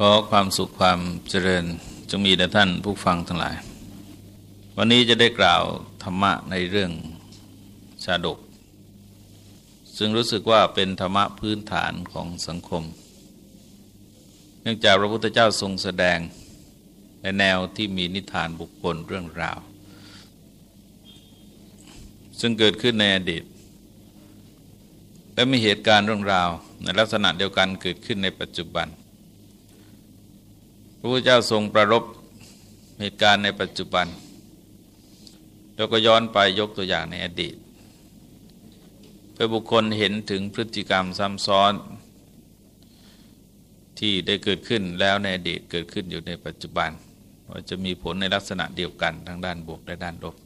ขอความสุขความเจริญจงมีแด่ท่านผู้ฟังทั้งหลาย วันนี้จะได้กล่าวธรรมะในเรื่องชาดก ซึ่งรู้สึกว่าเป็นธรรมะพื้นฐานของสังคม เนื่องจากพระพุทธเจ้าทรงแสดงในแนวที่มีนิทานบุคคลเรื่องราว ซึ่งเกิดขึ้นในอดีต และมีเหตุการณ์เรื่องราว ในลักษณะเดียวกันเกิดขึ้นในปัจจุบัน ระพุทธเจ้าทรงประรบเหตุการณ์ในปัจจุบัน แล้วก็ย้อนไปยกตัวอย่างในอดีต เพื่อบุคคลเห็นถึงพฤติกรรมซ้ำซ้อน ที่ได้เกิดขึ้นแล้วในอดีตเกิดขึ้นอยู่ในปัจจุบันว่าจะมีผลในลักษณะเดียวกันทั้งด้านบวกและด้านลบ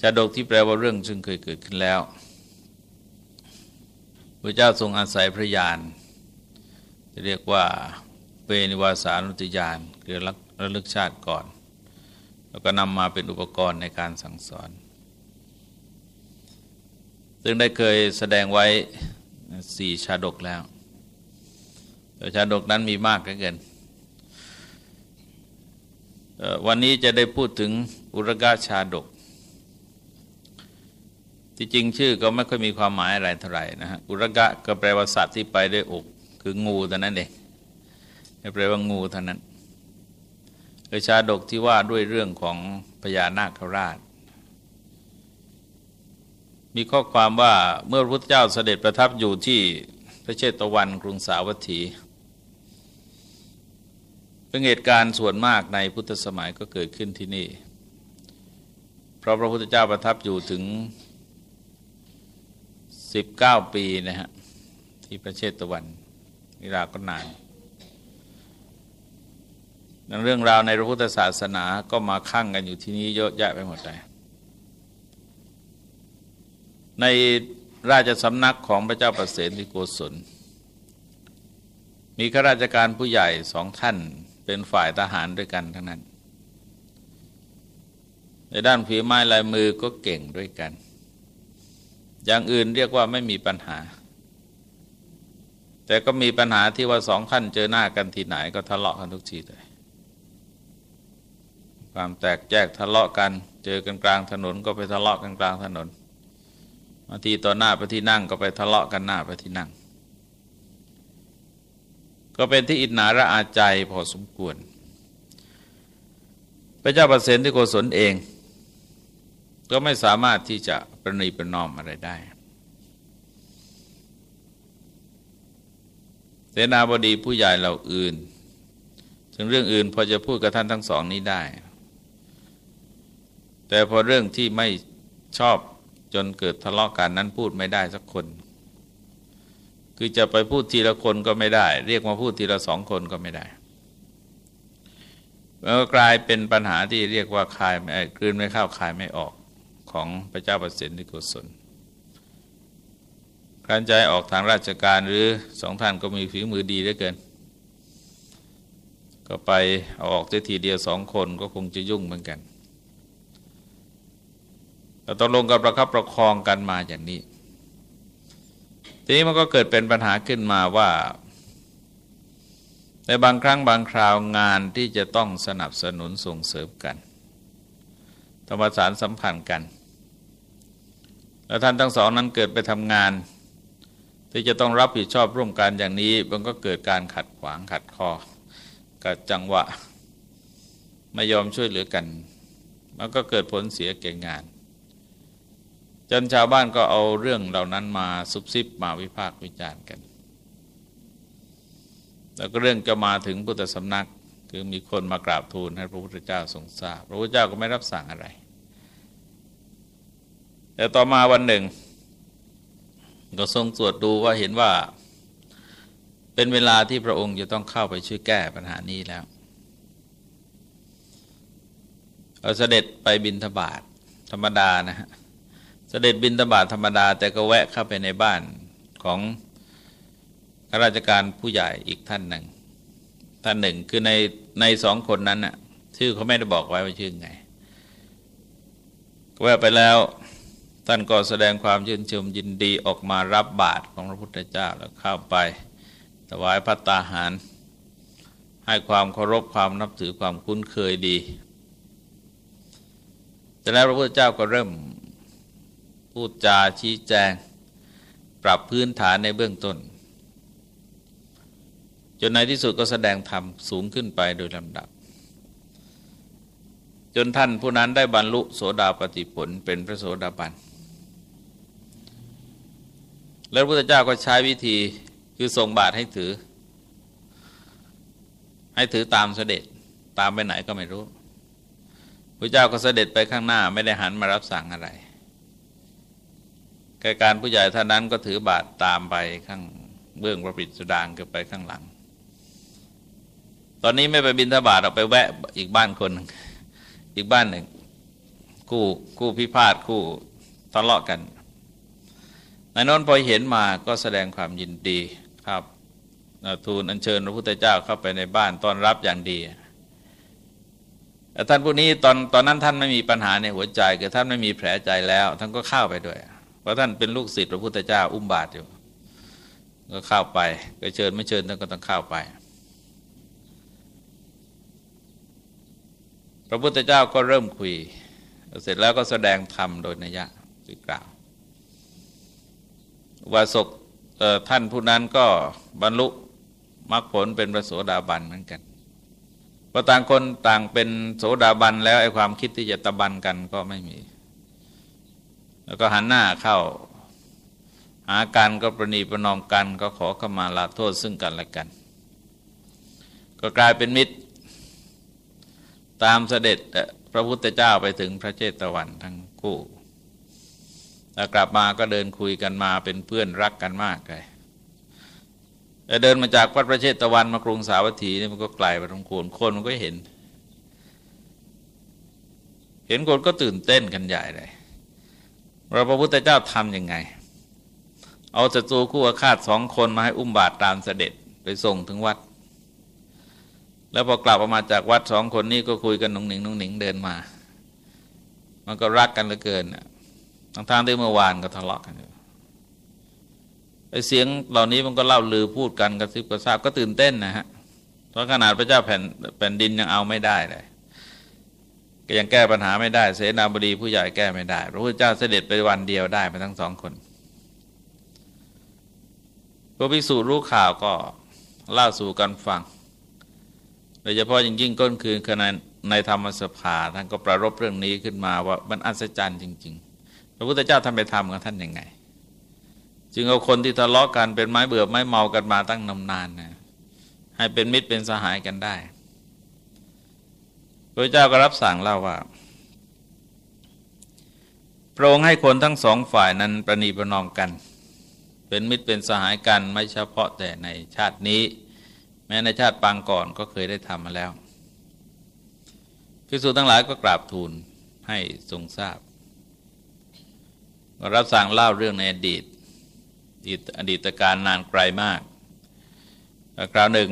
ชาดกที่แปลว่าเรื่องซึ่งเคยเกิดขึ้นแล้วพระเจ้าทรงอาศัยพระญาณจะเรียกว่า เปนิวาสานุติยานคือระลึกชาติก่อน แล้วก็นำมาเป็นอุปกรณ์ในการสั่งสอน ซึ่งได้เคยแสดงไว้สี่ชาดกแล้วแต่ชาดกนั้นมีมากเกินวันนี้จะได้พูดถึงอุรกาชาดก ที่จริงชื่อก็ไม่ค่อยมีความหมายอะไรเท่าไหร่นะฮะ อุรกะก็แปลว่าสัตว์ที่ไปด้วยอก คืองูแต่นั้นเอง แปลว่างูเท่านั้นเอชาดกที่ว่าด้วยเรื่องของพญานาคราช มีข้อความว่าเมื่อพระพุทธเจ้าเสด็จประทับอยู่ที่พระเชตวันกรุงสาวัตถี เป็นเหตุการณ์ส่วนมากในพุทธสมัยก็เกิดขึ้นที่นี่ เพราะพระพุทธเจ้าประทับอยู่ถึง 19 ปีนะฮะที่พระเชตวันเวลาก็นาน เรื่องราวในพระพุทธศาสนาก็มาคั่งกันอยู่ที่นี้เยอะแยะไปหมดเลยในราชสำนักของพระเจ้าประเสนที่โกศล มีข้าราชการผู้ใหญ่สองท่านเป็นฝ่ายทหารด้วยกันทั้งนั้น ในด้านฝีไม้ลายมือก็เก่งด้วยกัน อย่างอื่นเรียกว่าไม่มีปัญหา แต่ก็มีปัญหาที่ว่าสองท่านเจอหน้ากันที่ไหนก็ทะเลาะกันทุกทีเลย ความแตกแยกทะเลาะกัน เจอกันกลางถนนก็ไปทะเลาะกันกลางถนนบางทีต่อหน้าไปที่นั่งก็ไปทะเลาะกันหน้าไปที่นั่ง ก็เป็นที่อิจนาระอาใจพอสมควร พระเจ้าประเสนที่โกศลเอง ก็ไม่สามารถที่จะประนีประนอมอะไรได้เสนาบดีผู้ใหญ่เหล่าอื่น ถึงเรื่องอื่นพอจะพูดกับท่านทั้งสองนี้ได้ แต่พอเรื่องที่ไม่ชอบจนเกิดทะเลาะกันนั้นพูดไม่ได้สักคน คือจะไปพูดทีละคนก็ไม่ได้ เรียกมาพูดทีละสองคนก็ไม่ได้แล้วก็กลายเป็นปัญหาที่เรียกว่าคายไม่กลืนไม่เข้าคายไม่ออกของพระเจ้าประสิทธิโกศลการใจออกทางราชการหรือสองท่านก็มีฝีมือดีเหลือเกิน ก็ไปเอาออกทีเดียวสองคนก็คงจะยุ่งเหมือนกัน เราต้องลงกับประคับประคองกันมาอย่างนี้ ทีนี้มันก็เกิดเป็นปัญหาขึ้นมาว่า ในบางครั้งบางคราวงานที่จะต้องสนับสนุนส่งเสริมกันธรรมสารสัมพันธ์กัน แล้วท่านทั้งสองนั้นเกิดไปทำงาน ที่จะต้องรับผิดชอบร่วมกันอย่างนี้ มันก็เกิดการขัดขวางขัดคอกับจังหวะไม่ยอมช่วยเหลือกัน มันก็เกิดผลเสียเก่งงาน จนชาวบ้านก็เอาเรื่องเหล่านั้นมาซุบซิบมาวิพากษ์วิจารณ์กัน แล้วก็เรื่องจะมาถึงพุทธสำนักคือมีคนมากราบทูลให้พระพุทธเจ้าทรงทราบ พระพุทธเจ้าก็ไม่รับสั่งอะไร แต่ต่อมาวันหนึ่ง ก็ทรงตรวจดูว่าเห็นว่า เป็นเวลาที่พระองค์จะต้องเข้าไปช่วยแก้ปัญหานี้แล้วเอาเสด็จไปบินทบาทธรรมดานะฮะ เสด็จบินตบาทธรรมดา แต่ก็แวะเข้าไปในบ้านของข้าราชการผู้ใหญ่อีกท่านหนึ่ง ท่านหนึ่งคือในในสองคนนั้นน่ะชื่อเขาไม่ได้บอกไว้ว่าชื่อไงแวะไปแล้วท่านก็แสดงความชื่นชมยินดีออกมารับบาตรของพระพุทธเจ้าแล้วเข้าไปถวายพัตตาหาร ให้ความเคารพความนับถือความคุ้นเคยดี แต่แล้วพระพุทธเจ้าก็เริ่ม พูดจาชี้แจง ปรับพื้นฐานในเบื้องต้น จนในที่สุดก็แสดงธรรมสูงขึ้นไปโดยลำดับ จนท่านผู้นั้นได้บรรลุโสดาปติผลเป็นพระโสดาบัน แล้วพระพุทธเจ้าก็ใช้วิธีคือทรงบาทให้ถือ ให้ถือตามเสด็จตามไปไหนก็ไม่รู้พระเจ้าก็เสด็จไปข้างหน้าไม่ได้หันมารับสั่งอะไร แกการผู้ใหญ่ท่านนั้นก็ถือบาทตามไปข้างเบื้องพระปิสุดางเก็ไปข้างหลัง ตอนนี้ไม่ไปบินทบาทเราไปแวะอีกบ้านคนอีกบ้านหนึ่งคู่คู่พิพาทคู่ทะเลาะกันนายนนท์พอเห็นมาก็แสดงความยินดีครับทูลอัญเชิญพระพุทธเจ้าเข้าไปในบ้านต้อนรับอย่างดีท่านผู้นี้ตอนตอนนั้นท่านไม่มีปัญหาในหัวใจคือท่านไม่มีแผลใจแล้ว ท่านก็เข้าไปด้วย เพราะท่านเป็นลูกศิษย์พระพุทธเจ้าอุ้มบาตรอยู่ ก็เข้าไปก็เชิญไม่เชิญท่านก็ต้องเข้าไป พระพุทธเจ้าก็เริ่มคุย เสร็จแล้วก็แสดงธรรมโดยนัยะที่กล่าววาสกท่านผู้นั้นก็บรรลุมรรคผลเป็นพระโสดาบันเหมือนกันพอต่างคนต่างเป็นโสดาบันแล้วไอ้ความคิดที่จะตะบันกันก็ไม่มี แล้วก็หันหน้าเข้าหากันก็ประนีประนอมกัน ก็ขอขมาลาโทษซึ่งกันและกัน ก็กลายเป็นมิตร ตามเสด็จพระพุทธเจ้าไปถึงพระเจตวันทั้งคู่แล้วกลับมาก็เดินคุยกันมาเป็นเพื่อนรักกันมากเลยแต่เดินมาจากวัดพระเชตวันมากรุงสาวัตถีนี่มันก็ไกลไปตรงโคนคนมันก็เห็น เห็นคนก็ตื่นเต้นกันใหญ่เลย เราพระพุทธเจ้าทำยังไง เอาศัตรูคู่อาฆาตสองคนมาให้อุ้มบาตรตามเสด็จไปส่งถึงวัด แล้วพอกลับออกมาจากวัดสองคนนี้ก็คุยกันนุ่งหนิงนุ่งหนิงเดินมา มันก็รักกันเหลือเกินทั้งทางที่เมื่อวานก็ทะเลาะกันไอเสียงเหล่านี้มันก็เล่าลือพูดกันกระซิบกระซาบก็ตื่นเต้นนะฮะเพราะขนาดพระเจ้าแผ่นแผ่นดินยังเอาไม่ได้เลย ก็ยังแก้ปัญหาไม่ได้ เสนาบดีผู้ใหญ่แก้ไม่ได้ พระพุทธเจ้าเสด็จไปวันเดียวได้ไปทั้งสองคนพระภิกษุรู้ข่าวก็เล่าสู่กันฟัง โดยเฉพาะยิ่งยิ่งก้นคืนขณะในธรรมสภาท่านก็ประรบเรื่องนี้ขึ้นมาว่ามันอัศจรรย์จริง ๆ พระพุทธเจ้าทำไปทำกับท่านยังไง จึงเอาคนที่ทะเลาะกันเป็นไม้เบื่อไม้เมากันมาตั้งนานๆนะให้เป็นมิตรเป็นสหายกันได้ ระเจ้าก็รับสั่งเล่าว่าพระองค์ให้คนทั้งสองฝ่ายนั้นประนีประนอมกัน เป็นมิตรเป็นสหายกันไม่เฉพาะแต่ในชาตินี้ แม้ในชาติปางก่อนก็เคยได้ทำมาแล้วพิสูจทั้งหลายก็กราบทูลให้ทรงทราบรับสั่งเล่าเรื่องในอดีตอดีตการนานไกลมาก คราวหนึ่ง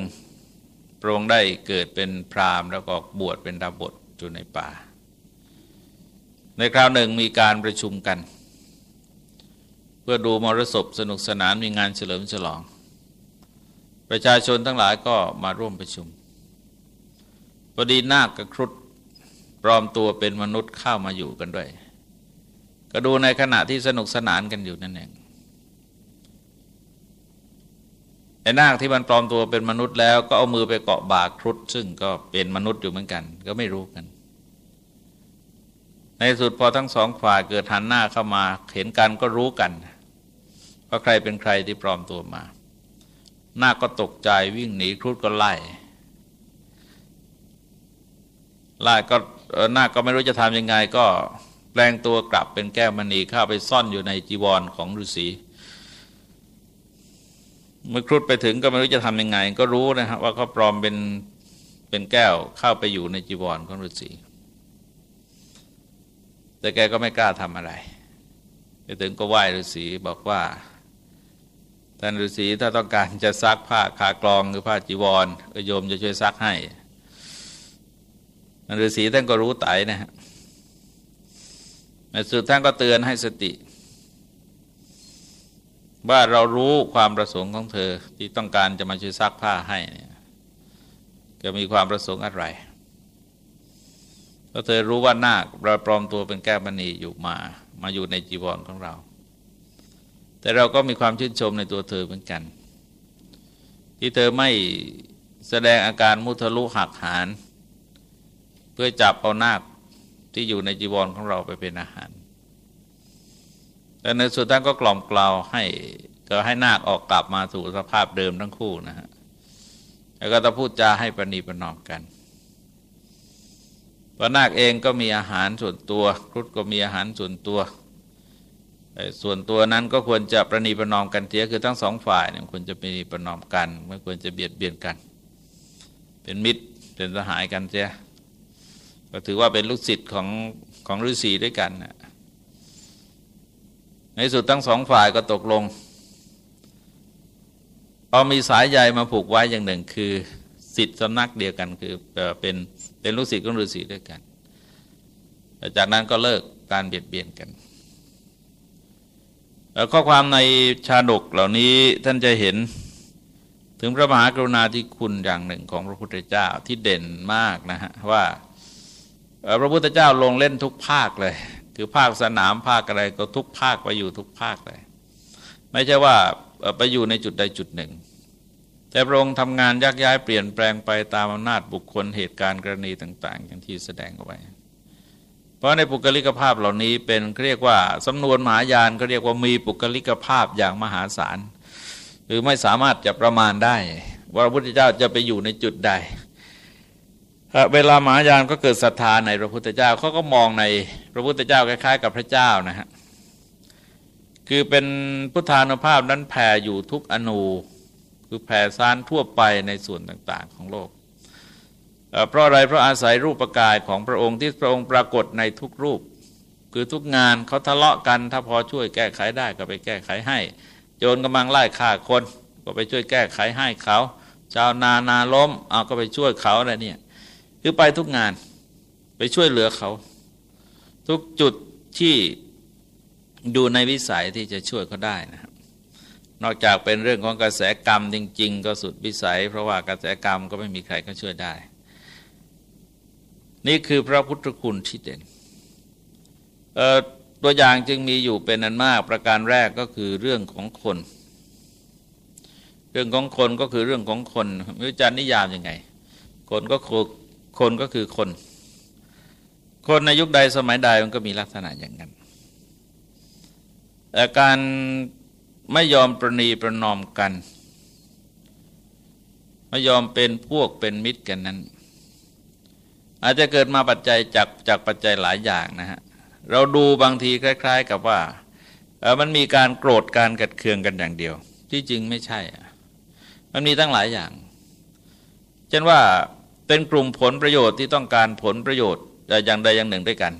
พระองค์ได้เกิดเป็นพราหมณ์แล้วก็บวชเป็นดาบทอยู่ในป่า ในคราวหนึ่งมีการประชุมกัน เพื่อดูมรสพสนุกสนานมีงานเฉลิมฉลอง ประชาชนทั้งหลายก็มาร่วมประชุมพอดีนาคกระครุฑปลอมตัวเป็นมนุษย์เข้ามาอยู่กันด้วย ก็ดูในขณะที่สนุกสนานกันอยู่นั่นเอง ไอ้นาคที่มันปลอมตัวเป็นมนุษย์แล้วก็เอามือไปเกาะบากครุฑซึ่งก็เป็นมนุษย์อยู่เหมือนกัน ก็ไม่รู้กัน ในสุดพอทั้งสองฝ่ายเกิดหันหน้าเข้ามาเห็นกันก็รู้กันว่าใครเป็นใครที่ปลอมตัวมานาคก็ตกใจวิ่งหนีครุฑก็ไล่ไล่ก็นาคก็ไม่รู้จะทำยังไง ก็แปลงตัวกลับเป็นแก้วมณีเข้าไปซ่อนอยู่ในจีวรของฤาษี เมื่อครุฑไปถึงก็ไม่รู้จะทำยังไง ก็รู้นะครับว่าเขาปลอมเป็นเป็นแก้วเข้าไปอยู่ในจีวรของฤาษีแต่แกก็ไม่กล้าทำอะไรไปถึงก็ไหว้ฤาษีบอกว่าท่านฤาษีถ้าต้องการจะซักผ้าขากรองหรือผ้าจีวรโยมจะช่วยซักให้ฤาษีท่านก็รู้ไตนะฮะสุดท่านก็เตือนให้สติ ว่าเรารู้ความประสงค์ของเธอที่ต้องการจะมาช่วยซักผ้าให้เนี่ยก็มีความประสงค์อะไรเพราะเธอรู้ว่านาคเราปลอมตัวเป็นแก้วมณีอยู่มา มาอยู่ในจีวรของเรา แต่เราก็มีความชื่นชมในตัวเธอเหมือนกัน ที่เธอไม่แสดงอาการมุทะลุหักหานเพื่อจับเอานาคที่อยู่ในจีวรของเราไปเป็นอาหาร แต่ในสุดท้ายก็กล่อมกล่าวให้ก็ให้นาคออกกลับมาสู่สภาพเดิมทั้งคู่นะฮะแล้วก็จะพูดจาให้ประนีประนอมกันพระนาคเองก็มีอาหารส่วนตัว ครุฑก็มีอาหารส่วนตัวส่วนตัวนั้นก็ควรจะประนีประนอมกันเทียคือทั้งสองฝ่ายเนี่ยควรจะประนีประนอมกันไม่ควรจะเบียดเบียนกัน เป็นมิตรเป็นสหายกันเสียก็ถือว่าเป็นลูกศิษย์ของของฤาษีด้วยกันนะ ในสุดทั้งสองฝ่ายก็ตกลงเอามีสายใยมาผูกไว้อย่างหนึ่ง คือสิทธิสำนักเดียวกันคือเป็นเป็นลูกศิษย์ของฤาษีด้วยกันจากนั้นก็เลิกการเบียดเบียนกันแล้วข้อความในชาดกเหล่านี้ท่านจะเห็นถึงพระมหากรุณาธิคุณอย่างหนึ่งของพระพุทธเจ้าที่เด่นมากนะฮะว่าพระพุทธเจ้าลงเล่นทุกภาคเลย คือภาคสนามภาคอะไรก็ทุกภาคไปอยู่ทุกภาคเลยไม่ใช่ว่าไปอยู่ในจุดใดจุดหนึ่ง แต่พระองค์ทำงานยักย้ายเปลี่ยนแปลงไปตามอำนาจบุคคลเหตุการณ์กรณีต่าง ๆ อย่างที่แสดงเอาไว้ เพราะในปุกลิกภาพเหล่านี้เป็นเรียกว่าสำนวนมหายานก็เรียกว่ามีปุกลิกภาพอย่างมหาศาลหรือไม่สามารถจะประมาณได้ ว่าพระพุทธเจ้าจะไปอยู่ในจุดใด เวลามหายานก็เกิดศรัทธาในพระพุทธเจ้าเขาก็มองในพระพุทธเจ้าคล้าย ๆ กับพระเจ้านะฮะคือเป็นพุทธานุภาพนั้นแผ่อยู่ทุกอนูคือแผ่ซ่านทั่วไปในส่วนต่างๆ ของโลก เพราะอะไรเพราะอาศัยรูปกายของพระองค์ที่พระองค์ปรากฏในทุกรูป คือทุกงานเขาทะเลาะกัน ถ้าพอช่วยแก้ไขได้ก็ไปแก้ไขให้ โจรกำลังไล่ฆ่าคน ก็ไปช่วยแก้ไขให้เขา ชาวนานาล้มเอาก็ไปช่วยเขาอะไรเนี่ย คือไปทุกงานไปช่วยเหลือเขา ทุกจุดที่ดูในวิสัยที่จะช่วยเขาได้นะครับ นอกจากเป็นเรื่องของกระแสกรรมจริง ๆ ก็สุดวิสัย เพราะว่ากระแสกรรมก็ไม่มีใครก็ช่วยได้ นี่คือพระพุทธคุณที่เด่นตัวอย่างจึงมีอยู่เป็นอันมากประการแรกก็คือเรื่องของคน เรื่องของคนก็คือเรื่องของคนวิจารณ์นิยามยังไง คนก็คือ คนก็คือคน คนในยุคใดสมัยใดมันก็มีลักษณะอย่างนั้นแต่การไม่ยอมประนีประนอมกัน ไม่ยอมเป็นพวกเป็นมิตรกันนั้น อาจจะเกิดมาปัจจัยจากจากปัจจัยหลายอย่างนะฮะเราดูบางทีคล้าย ๆ กับว่ามันมีการโกรธการกัดเคืองกันอย่างเดียว ที่จริงไม่ใช่ มันมีตั้งหลายอย่าง เช่นว่า เป็นกลุ่มผลประโยชน์ที่ต้องการผลประโยชน์อย่างใดอย่างหนึ่งด้วยกัน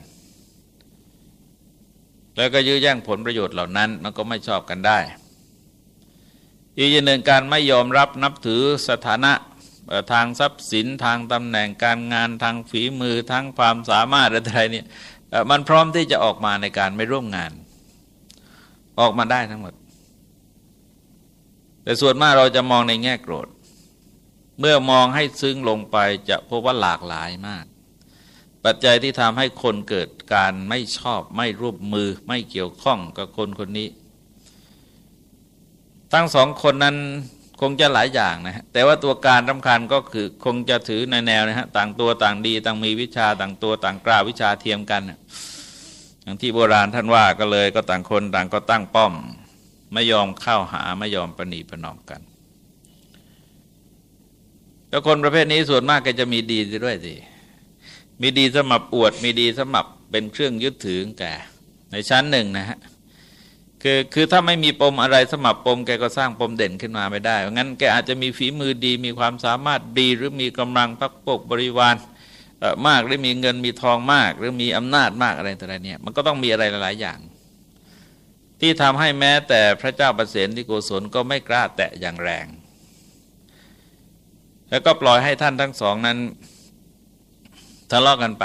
แล้วก็ยื้อแย่งผลประโยชน์เหล่านั้นมันก็ไม่ชอบกันได้ อีกอย่างหนึ่งการไม่ยอมรับนับถือสถานะทางทรัพย์สินทางตำแหน่งการงานทางฝีมือทั้งความสามารถอะไรเนี่ยมันพร้อมที่จะออกมาในการไม่ร่วมงาน ออกมาได้ทั้งหมด แต่ส่วนมากเราจะมองในแง่โกรธ เมื่อมองให้ซึ้งลงไปจะพบว่าหลากหลายมาก ปัจจัยที่ทำให้คนเกิดการไม่ชอบไม่ร่วมมือไม่เกี่ยวข้องกับคนคนนี้ทั้งสองคนนั้นคงจะหลายอย่างนะฮะแต่ว่าตัวการสำคัญก็คือคงจะถือในแนวนะฮะต่างตัวต่างดีต่างมีวิชาต่างตัวต่างกล้าวิชาเทียมกันอย่างที่โบราณท่านว่าก็เลยก็ต่างคนต่างก็ตั้งป้อม ไม่ยอมเข้าหาไม่ยอมประนีประนอมกัน แล้วคนประเภทนี้ส่วนมากก็จะมีดีด้วยสิมีดีสมับอวด มีดีสมับเป็นเครื่องยึดถือแกในชั้นหนึ่งนะฮะคือคือถ้าไม่มีปมอะไรสมับปมแกก็สร้างปมเด่นขึ้นมาไม่ได้งั้นแกอาจจะมีฝีมือดีมีความสามารถดีหรือมีกำลังพักปกบริวารมากหรือมีเงินมีทองมาก หรือมีอำนาจมากอะไรต่ออะไรเนี่ยมันก็ต้องมีอะไรหลายอย่าง ที่ทำให้แม้แต่พระเจ้าประเสนที่โกศลก็ไม่กล้าแตะอย่างแรง แล้วก็ปล่อยให้ท่านทั้งสองนั้นทะเลาะกันไป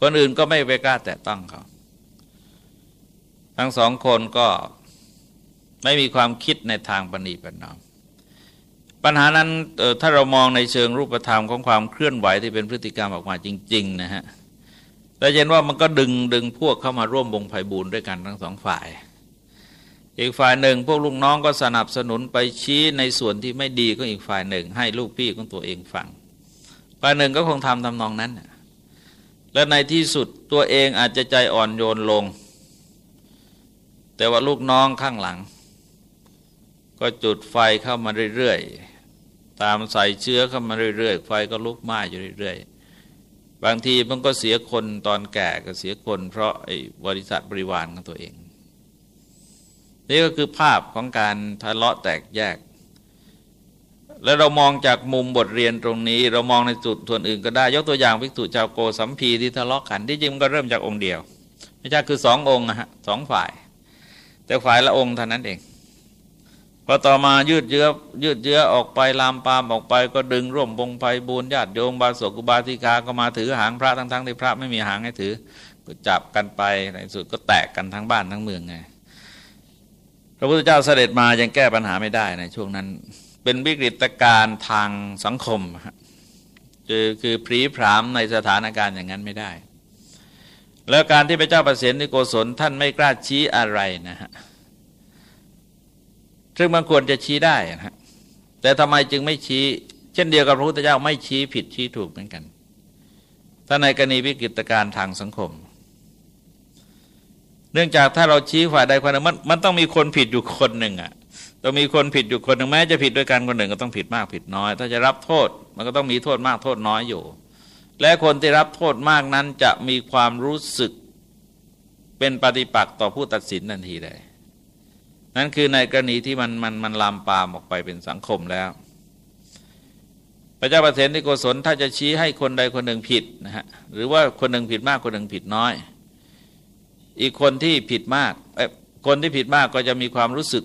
คนอื่นก็ไม่ไปกล้าแตะต้องเขา ทั้งสองคนก็ไม่มีความคิดในทางปณีปนอม ปัญหานั้นถ้าเรามองในเชิงรูปธรรมของความเคลื่อนไหวที่เป็นพฤติกรรมออกมาจริง ๆ นะฮะแต่เห็นว่ามันก็ดึงดึงพวกเข้ามาร่วมวงไพ่บูรด้วยกันทั้งสองฝ่าย อีกฝ่ายหนึ่ง พวกลูกน้องก็สนับสนุนไปชี้ในส่วนที่ไม่ดีของอีกฝ่ายหนึ่ง ให้ลูกพี่ของตัวเองฟังฝ่ายหนึ่งก็คงทำทำนองนั้น และในที่สุดตัวเองอาจจะใจอ่อนโยนลง แต่ว่าลูกน้องข้างหลัง ก็จุดไฟเข้ามาเรื่อยๆ ตามใส่เชื้อเข้ามาเรื่อยๆ ไฟก็ลุกไหม้อยู่เรื่อยๆ บางทีมันก็เสียคนตอนแก่ก็เสียคน เพราะไอ้บริษัทบริวารของตัวเอง นี่ก็คือภาพของการทะเลาะแตกแยก แล้วเรามองจากมุมบทเรียนตรงนี้ เรามองในจุดส่วนอื่นก็ได้ ยกตัวอย่างวิกตุชาวโกสัมพีที่ทะเลาะกันที่จริงมันก็เริ่มจากองค์เดียว ไม่ใช่คือสององค์นะฮะสองฝ่าย แต่ฝ่ายละองค์เท่านั้นเองพอต่อมายืดเยื้อยืดเยื้อออกไปลามปามออกไปก็ดึงร่วมวงไพบูญญาติโยมบาสกุบาธิกาก็มาถือหางพระทั้งทั้งที่พระไม่มีหางให้ถือก็จับกันไปในสุดก็แตกกันทั้งบ้านทั้งเมืองไง ระพุทธเจ้าเสด็จมายังแก้ปัญหาไม่ได้ในช่วงนั้น เป็นวิกฤตการณ์ทางสังคมคือคือพรีพรามในสถานการณ์อย่างนั้นไม่ได้ แล้วการที่พระเจ้าประสิทธิโกศลท่านไม่กล้าชี้อะไรนะฮะซึ่งมันควรจะชี้ได้นะฮะแต่ทำไมจึงไม่ชี้ เช่นเดียวกับพระพุทธเจ้าไม่ชี้ผิดชี้ถูกเหมือนกันถ้าในกรณีวิกฤตการณ์ทางสังคม เนื่องจากถ้าเราชี้ฝ่ายใดคนหนึ่งมันมันต้องมีคนผิดอยู่คนหนึ่งอะต้องมีคนผิดอยู่คนหนึ่งแม้จะผิดด้วยกันคนหนึ่งก็ต้องผิดมากผิดน้อย ถ้าจะรับโทษมันก็ต้องมีโทษมากโทษน้อยอยู่ และคนที่รับโทษมากนั้นจะมีความรู้สึกเป็นปฏิปักษ์ต่อผู้ตัดสินทันทีเลยนั่นคือในกรณีที่มันมันมันลามปามออกไปเป็นสังคมแล้วพระเจ้าประเสนที่โกศลถ้าจะชี้ให้คนใดคนหนึ่งผิดนะฮะหรือว่าคนหนึ่งผิดมากคนหนึ่งผิดน้อย อีกคนที่ผิดมากคนที่ผิดมากก็จะมีความรู้สึก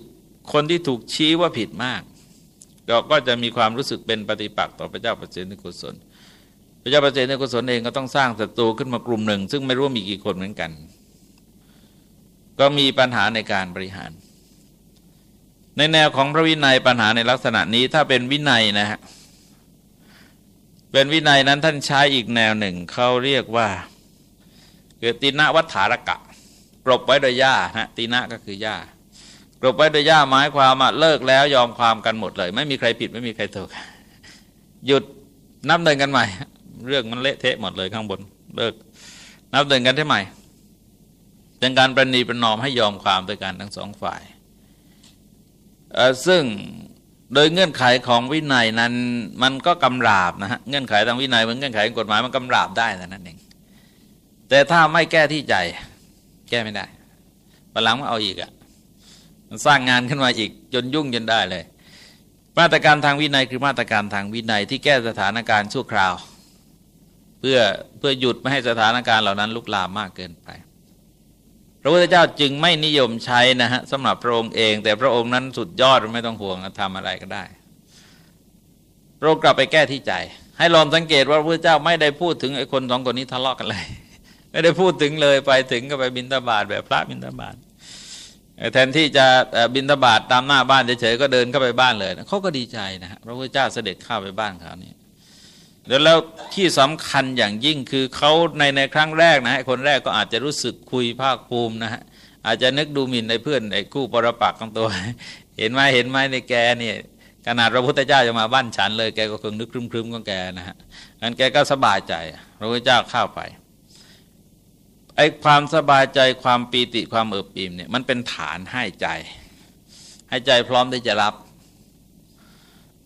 คนที่ถูกชี้ว่าผิดมากเราก็จะมีความรู้สึกเป็นปฏิปักษ์ต่อพระเจ้าประเสนที่โกศล พระเจ้าประเสนที่โกศลเองก็ต้องสร้างศัตรูขึ้นมากลุ่มหนึ่ง ซึ่งไม่รู้มีกี่คนเหมือนกัน ก็มีปัญหาในการบริหาร ในแนวของพระวินัยปัญหาในลักษณะนี้ถ้าเป็นวินัยนะฮะเป็นวินัยนั้นท่านใช้อีกแนวหนึ่งเขาเรียกว่าเกิดตินะวัฏฐารกะ กรบไว้โดยหญ้าฮะตินะก็คือหญ้ากรบไว้โดยหญ้าหมายความว่าเลิกแล้วยอมความกันหมดเลย ไม่มีใครผิดไม่มีใครถูก หยุดนับหนึ่งกันใหม่ เรื่องมันเละเทะหมดเลยข้างบนเลิก นับหนึ่งกันที่ใหม่เป็นการประนีประนอมให้ยอมความโดยการทั้งสองฝ่ายซึ่งโดยเงื่อนไขของวินัยนั้นมันก็กำราบนะฮะเงื่อนไขทางวินัยมันเงื่อนไขกฎหมายมันกำราบได้แต่นั้นเองแต่ถ้าไม่แก้ที่ใจ แก้ไม่ได้ปัหลังมาเอาอีกอะ่ะมันสร้างงานขึ้นมาอีกจนยุ่งจนได้เลย มาตรการทางวินัยคือมาตรการทางวินัยที่แก้สถานการณ์ชั่วคราว เพื่อเพื่อหยุดไม่ให้สถานการณ์เหล่านั้นลุกลามมากเกินไป พระพุทธเจ้าจึงไม่นิยมใช้นะฮะสำหรับพระองค์เอง แต่พระองค์นั้นสุดยอดไม่ต้องห่วงทำอะไรก็ได้เรากลับไปแก้ที่ใจ ให้ลองสังเกตว่าพระพุทธเจ้าไม่ได้พูดถึงไอ้คนสองคนนี้ทะเลาะกันเลย ไม่ได้พูดถึงเลยไปถึงก็ไปบินตาบาทแบบพระบินตาบาทแทนที่จะบินตบาทตามหน้าบ้านเฉยๆก็เดินเข้าไปบ้านเลยเขาก็ดีใจนะฮะพระพุทธเจ้าเสด็จเข้าไปบ้านเขานี่แล้วที่สำคัญอย่างยิ่งคือเขาในในครั้งแรกนะฮะคนแรกก็อาจจะรู้สึกคุยภาคภูมินะฮะอาจจะนึกดูหมิ่นในเพื่อนไอ้คู่ปรปักของตัว เห็นไหมเห็นไหมในแกเนี่ยขนาดพระพุทธเจ้าจะมาบ้านฉันเลยแกก็คงนึกครึมๆของแกนะฮะงั้นแกก็สบายใจพระพุทธเจ้าเข้าไป ไอ้ความสบายใจความปีติความเอิบอิ่มเนี่ยมันเป็นฐานให้ใจ ให้ใจพร้อมที่จะรับ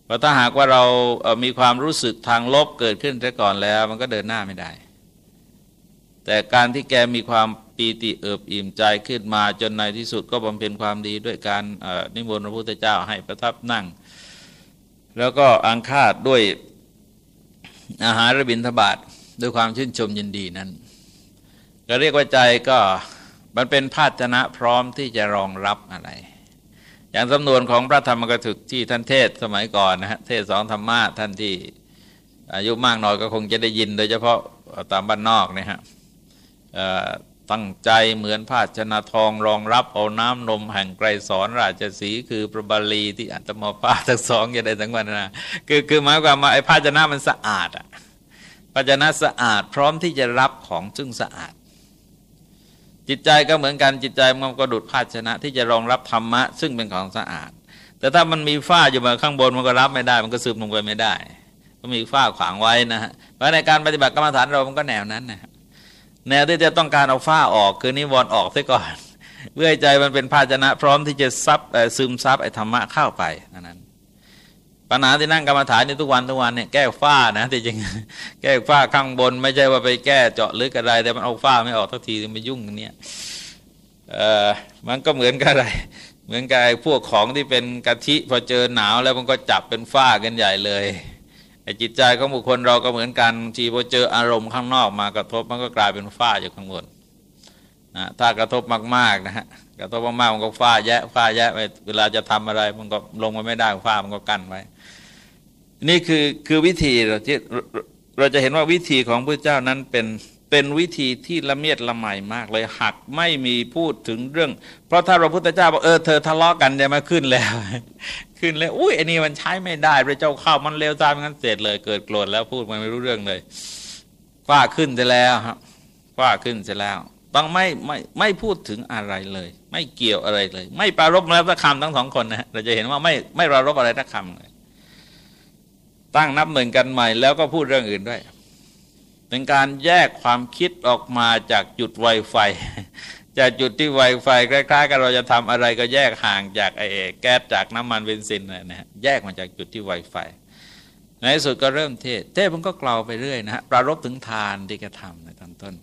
พราะถ้าหากว่าเรามีความรู้สึกทางลบเกิดขึ้นแต่ก่อนแล้ว มันก็เดินหน้าไม่ได้ แต่การที่แกมีความปีติเอิบอิ่มใจขึ้นมาจนในที่สุดก็บำเพ็ญความดีด้วยการนิมนต์พระพุทธเจ้าให้ประทับนั่ง แล้วก็อังคาดด้วยอาหารระบินทบาทด้วยความชื่นชมยินดีนั้น ก็เรียกว่าใจก็มันเป็นภาชนะพร้อมที่จะรองรับอะไร อย่างสำนวนของพระธรรมกถึกที่ท่านเทศสมัยก่อนนะฮะเทศสองธรรมะท่านที่อายุมากหน่อยก็คงจะได้ยิน โดยเฉพาะตามบ้านนอกนะฮะตั้งใจเหมือนภาชนะทองรองรับเอาน้ำนมแห่งไกรสอนราชสีคือพระบาลีที่อัตมาภาทั้งสองอย่างใดทั้งวันนะคือคือหมายความว่าไอ้ภาชนะมันสะอาดอะภาชนะสะอาดพร้อมที่จะรับของซึ่งสะอาด จิตใจก็เหมือนกันจิตใจมันก็ดุดภาชนะ ที่จะรองรับธรรมะ ซึ่งเป็นของสะอาด แต่ถ้ามันมีฝ้าอยู่มาข้างบนมันก็รับไม่ได้ มันก็ซึมลงไปไม่ได้ ก็มีฝ้าขวางไว้นะฮะเพราะในการปฏิบัติกรรมฐานเรามันก็แนวนั้นนะแนวที่จะต้องการเอาฝ้าออกคือนิวรณ์ออกซะก่อนเพื่อใจมันเป็นภาชนะพร้อมที่จะซับซึมซับไอ้ธรรมะเข้าไปนั้น ปัญหาที่นั่งกรรมฐานนี่ทุกวันทุกวันเนี่ยแก้ฝ้านะที่จริงแก้ฝ้าข้างบน ไม่ใช่ว่าไปแก้เจาะลึกอะไร แต่มันเอาฝ้าไม่ออกทักทีมันยุ่งเนี้ยเออมันก็เหมือนกับอะไร เหมือนกับพวกของที่เป็นกะทิพอเจอหนาวแล้วมันก็จับเป็นฝ้ากันใหญ่เลยไอ้จิตใจของบุคคลเราก็เหมือนกันทีพอเจออารมณ์ข้างนอกมากระทบมันก็กลายเป็นฝ้าอยู่ข้างบนนะถ้ากระทบมากๆนะฮะกระทบมากๆมันก็ฝ้าแยะฝ้าแยะไปเวลาจะทำอะไร มันก็ลงมาไม่ได้ฝ้ามันก็กั้นไว้ นี่คือคือวิธีเราที่เราจะเห็นว่าวิธีของพระเจ้านั้นเป็นเป็นวิธีที่ละเมียดละไมมากเลยหักไม่มีพูดถึงเรื่อง เพราะถ้าพระพุทธเจ้าบอกเออเธอทะเลาะกันจะมาขึ้นแล้ว ขึ้นเลยอุ้ยไอ้นี่มันใช้ไม่ได้พระเจ้าข้ามันเลวตามงั้นเสร็จเลย เกิดโกรธแล้วพูดมันไม่รู้เรื่องเลยว่าขึ้นจะแล้วครับว่าขึ้นจะแล้วต้องไม่ไม่ไม่พูดถึงอะไรเลย ไม่เกี่ยวอะไรเลย ไม่ปรารบแล้วสักคำทั้งสองคนนะเราจะเห็นว่าไม่ไม่ปรารบอะไรสักคำเลย ตั้งนับหนึ่งกันใหม่แล้วก็พูดเรื่องอื่นด้วย เป็นการแยกความคิดออกมาจากจุดไวไฟ จากจุดที่ไวไฟคล้ายๆ กันเราจะทำอะไรก็แยกห่างจากไอ้แก๊สจากน้ำมันเบนซินนะฮะแยกมาจากจุดที่ไวไฟในสุดก็เริ่มเทศ เทศมันก็กล่าวไปเรื่อยนะฮะประรบถึงทานที่แกทำในตอนต้น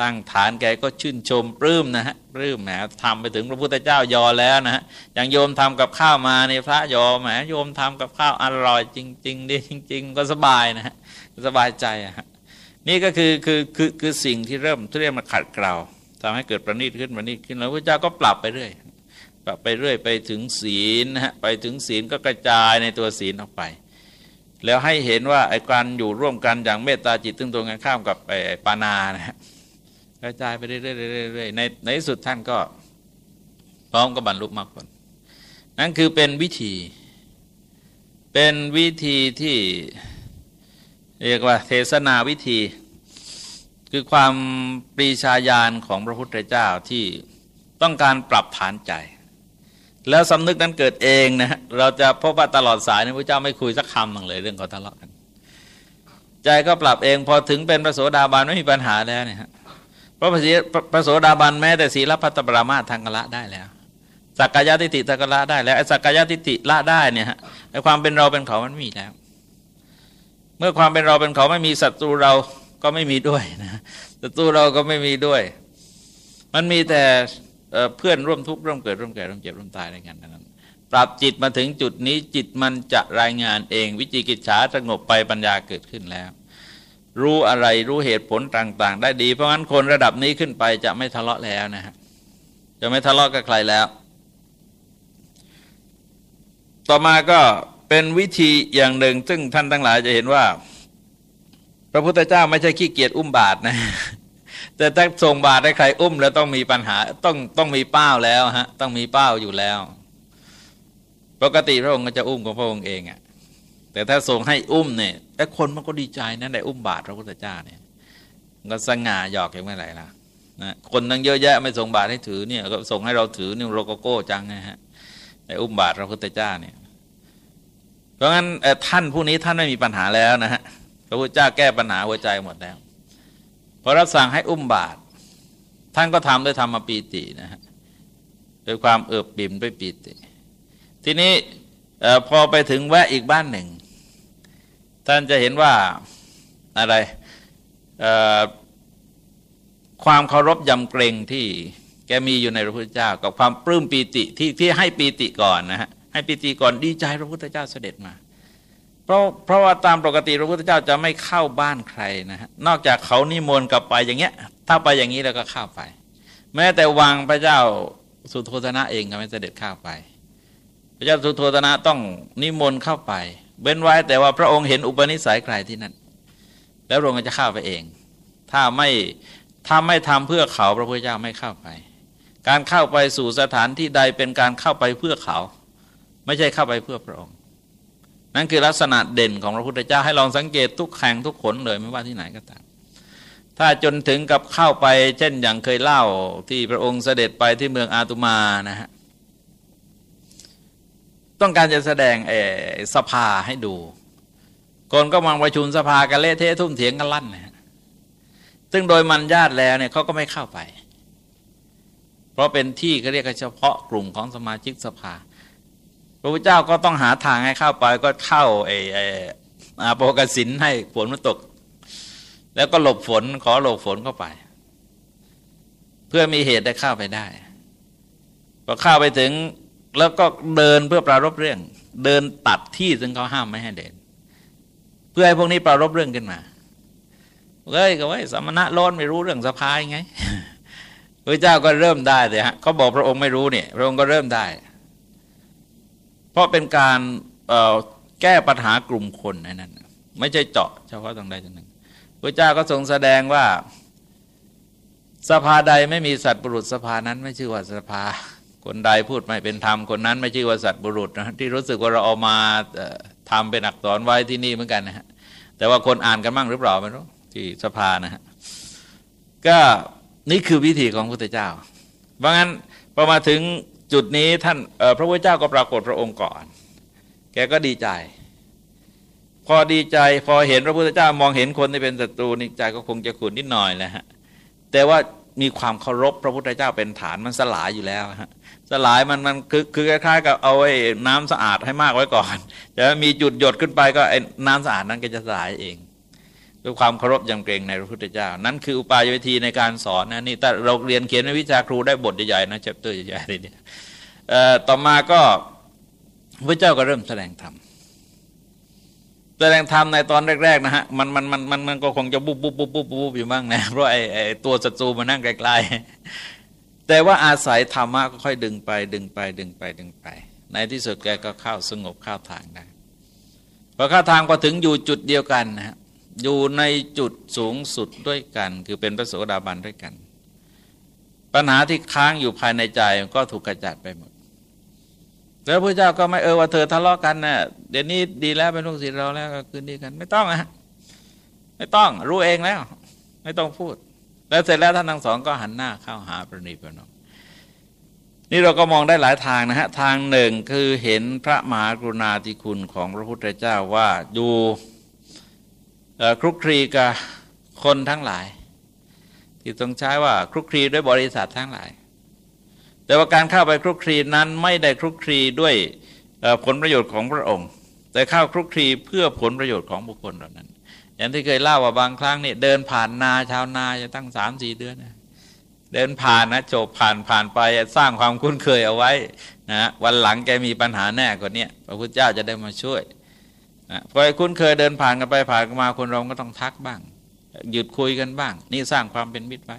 ตั้งฐานแกก็ชื่นชมปลื้มนะฮะปลื้มแหมทำไปถึงพระพุทธเจ้ายอแล้วนะฮะอย่างโยมทำกับข้าวมาในพระยอแหมโยมทำกับข้าวอร่อยจริง ๆ ดีจริง ๆ ก็สบายนะฮะสบายใจอะฮะนี่ก็คือคือคือคือสิ่งที่เริ่มที่เรียกมาขัดเกลาทำให้เกิดประณีตขึ้นประณีตขึ้นแล้วพระเจ้าก็ปรับไปเรื่อยปรับไปเรื่อยไปถึงศีลนะฮะไปถึงศีลก็กระจายในตัวศีลออกไป แล้วให้เห็นว่าไอ้การอยู่ร่วมกันอย่างเมตตาจิตตึงตรงกันข้ามกับไอ้ปานานะฮะ กระจายไปเรื่อยๆในในที่สุดท่านก็พร้อมกับบรรลุมรรคผลนั่นคือเป็นวิธี เป็นวิธีที่เรียกว่าเทศนาวิธี คือความปรีชาญาณของพระพุทธเจ้าที่ต้องการปรับฐานใจ แล้วสำนึกนั้นเกิดเองนะเราจะพบว่าตลอดสายนี่พระเจ้าไม่คุยสักคำหนึ่งเลยเรื่องเขาทะเลาะกัน ใจก็ปรับเองพอถึงเป็นพระโสดาบันไม่มีปัญหาแล้วเนี่ยฮะ พราะพระโสดาบันแม้แต่ศีลพัตปรามาทางกละได้แล้ว สักกายติติทางกละได้แล้วไอ้สักกายติติละได้เนี่ยฮะไอ้ความเป็นเราเป็นเขามันมีแล้ว เมื่อความเป็นเราเป็นเขาไม่มีศัตรูเราก็ไม่มีด้วยนะศัตรูเราก็ไม่มีด้วย มันมีแต่เพื่อนร่วมทุกข์ร่วมเกิดร่วมแก่ร่วมเจ็บร่วมตายในกันนั้นปรับจิตมาถึงจุดนี้จิตมันจะรายงานเอง วิจิกิจฉาสงบไปปัญญาเกิดขึ้นแล้ว รู้อะไรรู้เหตุผลต่าง ๆ ได้ดี เพราะงั้นคนระดับนี้ขึ้นไปจะไม่ทะเลาะแล้วนะฮะจะไม่ทะเลาะกับใครแล้ว ต่อมาก็เป็นวิธีอย่างหนึ่ง ซึ่งท่านทั้งหลายจะเห็นว่า พระพุทธเจ้าไม่ใช่ขี้เกียจอุ้มบาทนะแต่ถ้าส่งบาทให้ใครอุ้มแล้วต้องมีปัญหาต้องต้องมีเป้าแล้วฮะต้องมีเป้าอยู่แล้ว ปกติพระองค์ก็จะอุ้มของพระองค์เองอะ่ะ แต่ถ้าส่งให้อุ้มเนี่ยไอ้คนมันก็ดีใจนะได้อุ้มบาทพระพุทธเจ้าเนี่ยก็สง่าหยอกอย่างเมื่อไหร่ล่ะนะคนตั้งเยอะแยะไม่ส่งบาทให้ถือเนี่ยก็ส่งให้เราถือนี่โรโกโก้จังนะฮะได้อุ้มบาทพระพุทธเจ้าเนี่ย เพราะงั้นท่านผู้นี้ท่านไม่มีปัญหาแล้วนะฮะพระพุทธเจ้าแก้ปัญหาหัวใจหมดแล้วพอรับสั่งให้อุ้มบาตรท่านก็ทำด้วยธรรมปีตินะฮะด้วยความเอิบบิ่มด้วยปีติ ทีนี้พอไปถึงแวะอีกบ้านหนึ่ง ท่านจะเห็นว่าอะไรความเคารพยำเกรงที่แกมีอยู่ในพระพุทธเจ้า กับความปลื้มปีติที่ที่ให้ปีติก่อนนะฮะให้ปีติก่อนดีใจพระพุทธเจ้าเสด็จมา เพราะเพราะว่าตามปกติพระพุทธเจ้าจะไม่เข้าบ้านใครนะฮะนอกจากเขานิมนต์กลับไปอย่างเงี้ย ถ้าไปอย่างนี้แล้วก็เข้าไป แม้แต่วังพระเจ้าสุโธธนะเองก็ไม่เสด็จเข้าไป พระเจ้าสุโธธนะต้องนิมนต์เข้าไป เว้นไว้แต่ว่าพระองค์เห็นอุปนิสัยใครที่นั่น แล้วพระองค์จะเข้าไปเอง ถ้าไม่ถ้าไม่ทำเพื่อเขาพระพุทธเจ้าไม่เข้าไป การเข้าไปสู่สถานที่ใดเป็นการเข้าไปเพื่อเขา ไม่ใช่เข้าไปเพื่อพระองค์ นั่นคือลักษณะเด่นของพระพุทธเจ้าให้ลองสังเกตทุกแห่งทุกขนเลยไม่ว่าที่ไหนก็ตามถ้าจนถึงกับเข้าไป เช่นอย่างเคยเล่าที่พระองค์เสด็จไปที่เมืองอาตุมานะฮะ ต้องการจะแสดงสภาให้ดูคนก็มังประชุมสภากันเละเทะทุ่มเถียงกันลั่นนะซึ่งโดยมันญาติแล้วเนี่ยเขาก็ไม่เข้าไป เพราะเป็นที่เขาเรียกเฉพาะกลุ่มของสมาชิกสภา พระพุทธเจ้าก็ต้องหาทางให้เข้าไปก็เข้าไอ้อาโปกสินให้ฝนมันตก แล้วก็หลบฝนขอหลบฝนเข้าไป เพื่อมีเหตุได้เข้าไปได้พอเข้าไปถึง แล้วก็เดินเพื่อปรารบเรื่อง เดินตัดที่ซึ่งเขาห้ามไม่ให้เดิน เพื่อให้พวกนี้ปรารบเรื่องขึ้นมาเฮ้ยก็ไว้สมณะร้อนไม่รู้เรื่องสภาไงพระเจ้าก็เริ่มได้เลยฮะเขาบอกพระองค์ไม่รู้เนี่ยพระองค์ก็เริ่มได้ เพราะเป็นการแก้ปัญหากลุ่มคนนั้น ไม่ใช่เจาะเฉพาะตรงใดตรงหนึ่งพระเจ้าก็ทรงแสดงว่าสภาใดไม่มีสัตว์บุรุษสภานั้นไม่ชื่อว่าสภา คนใดพูดไม่เป็นธรรมคนนั้นไม่ชื่อว่าสัตว์บุรุษนะที่รู้สึกว่าเราเอามาทำเป็นอักษรไว้ที่นี่เหมือนกันนะฮะแต่ว่าคนอ่านกันบ้างหรือเปล่าไม่รู้ที่สภานะฮะก็นี่คือวิธีของพระพุทธเจ้า เพราะงั้นพอมาถึงจุดนี้ท่านพระพุทธเจ้าก็ปรากฏพระองค์ก่อน แกก็ดีใจ พอดีใจพอเห็นพระพุทธเจ้ามองเห็นคนที่เป็นศัตรูนี่ใจก็คงจะขุนนิดหน่อยแหละฮะแต่ว่า มีความเคารพพระพุทธเจ้าเป็นฐานมันสลายอยู่แล้วฮะสลายมันมันคือคือคล้ายๆกับเอาไอ้น้ำสะอาดให้มากไว้ก่อนจะมีจุดหยดขึ้นไปก็ไอ้น้ำสะอาดนั้นก็จะสลายเองด้วยความเคารพยำเกรงในพระพุทธเจ้า นั่นคืออุปายวิธีในการสอนนะนี่แต่เราเรียนเขียนในวิชาครูได้บทใหญ่ๆนะเชปเตอร์ใหญ่ๆเลยเนี่ยต่อมาก็พระเจ้าก็เริ่มแสดงธรรม แสดงธรรมในตอนแรกๆนะฮะมันมันมันมันมันก็คงจะบุบบุบบุบบุบบุบอยู่บ้างนะเพราะไอไอตัวศัตรูมานั่งไกลๆแต่ว่าอาศัยธรรมะก็ค่อยดึงไปดึงไปดึงไปดึงไป ในที่สุดแกก็เข้าสงบเข้าทางได้พอเข้าทางพอถึงอยู่จุดเดียวกันนะฮะอยู่ในจุดสูงสุดด้วยกัน คือเป็นพระโสดาบันด้วยกัน ปัญหาที่ค้างอยู่ภายในใจก็ถูกกระจัดไปหมด แล้วพระเจ้าก็ไม่เออว่าเธอทะเลาะกันนะ่ะเดี๋ยวนี้ดีแล้วเป็นลูกศิษย์เราแล้วก็คืนดีกัน ไม่ต้องอะไม่ต้องรู้เองแล้ว ไม่ต้องพูด แล้วเสร็จแล้วท่านทั้งสองก็หันหน้าเข้าหาพระนิพพานนี่เราก็มองได้หลายทางนะฮะ ทางหนึ่งคือเห็นพระมหากรุณาธิคุณของพระพุทธเจ้าว่าอยู่คลุกคลีกับคนทั้งหลาย ที่ต้องใช้ว่าคลุกคลีด้วยบริษัททั้งหลาย แต่ว่าการเข้าไปคลุกคลีนั้นไม่ได้คลุกคลีด้วยผลประโยชน์ของพระองค์ แต่เข้าคลุกคลีเพื่อผลประโยชน์ของบุคคลเหล่านั้น อย่างที่เคยเล่าว่าบางครั้งนี่เดินผ่านนาชาวนาจะตั้งสามสี่เดือนนะเดินผ่านนะโจบผ่านผ่านไปสร้างความคุ้นเคยเอาไว้นะวันหลังแกมีปัญหาแน่กว่านี้พระพุทธเจ้าจะได้มาช่วยพอคุ้นเคยเดินผ่านกันไปผ่านกันมาคนเราก็ต้องทักบ้าง หยุดคุยกันบ้าง นี่สร้างความเป็นมิตรไว้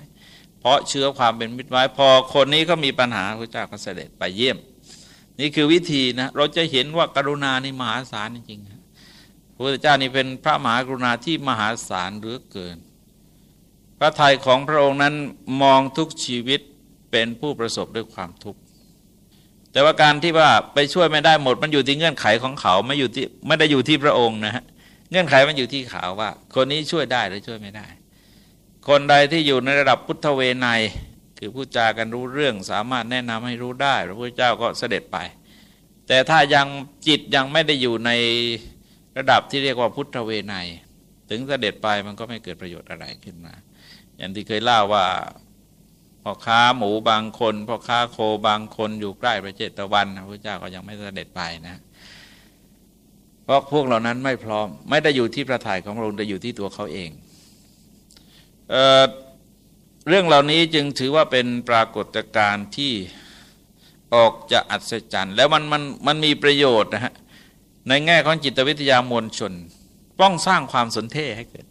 เพราะเชื้อความเป็นมิตรไว้พอคนนี้ก็มีปัญหาพระเจ้าก็เสด็จไปเยี่ยม นี่คือวิธีนะเราจะเห็นว่ากรุณานี่มหาศาลจริงๆพระพุทธเจ้านี่เป็นพระมหากรุณาที่มหาศาลเหลือเกิน พระทัยของพระองค์นั้นมองทุกชีวิตเป็นผู้ประสบด้วยความทุกข์ แต่ว่าการที่ว่าไปช่วยไม่ได้หมด มันอยู่ที่เงื่อนไขของเขาไม่อยู่ที่ไม่ได้อยู่ที่พระองค์นะฮะเงื่อนไขมันอยู่ที่เขาว่า คนนี้ช่วยได้หรือช่วยไม่ได้ คนใดที่อยู่ในระดับพุทธเวไนคือพูดจากันรู้เรื่องสามารถแนะนำให้รู้ได้พระพุทธเจ้าก็เสด็จไป แต่ถ้ายังจิตยังไม่ได้อยู่ในระดับที่เรียกว่าพุทธเวไนถึงเสด็จไปมันก็ไม่เกิดประโยชน์อะไรขึ้นมา อย่างที่เคยเล่าว่าพ่อค้าหมูบางคนพ่อค้าโคบางคนอยู่ใกล้พระเจตวันพระเจ้าก็ยังไม่เสด็จไปนะเพราะพวกเหล่านั้นไม่พร้อม ไม่ได้อยู่ที่ประถ่ายของพระองค์แต่อยู่ที่ตัวเขาเอง เเรื่องเหล่านี้จึงถือว่าเป็นปรากฏการณ์ที่ออกจะอัศจรรย์ แล้วมันมันมันมีประโยชน์นะฮะในแง่ของจิตวิทยามวลชนป้องสร้างความสนเทให้เกิด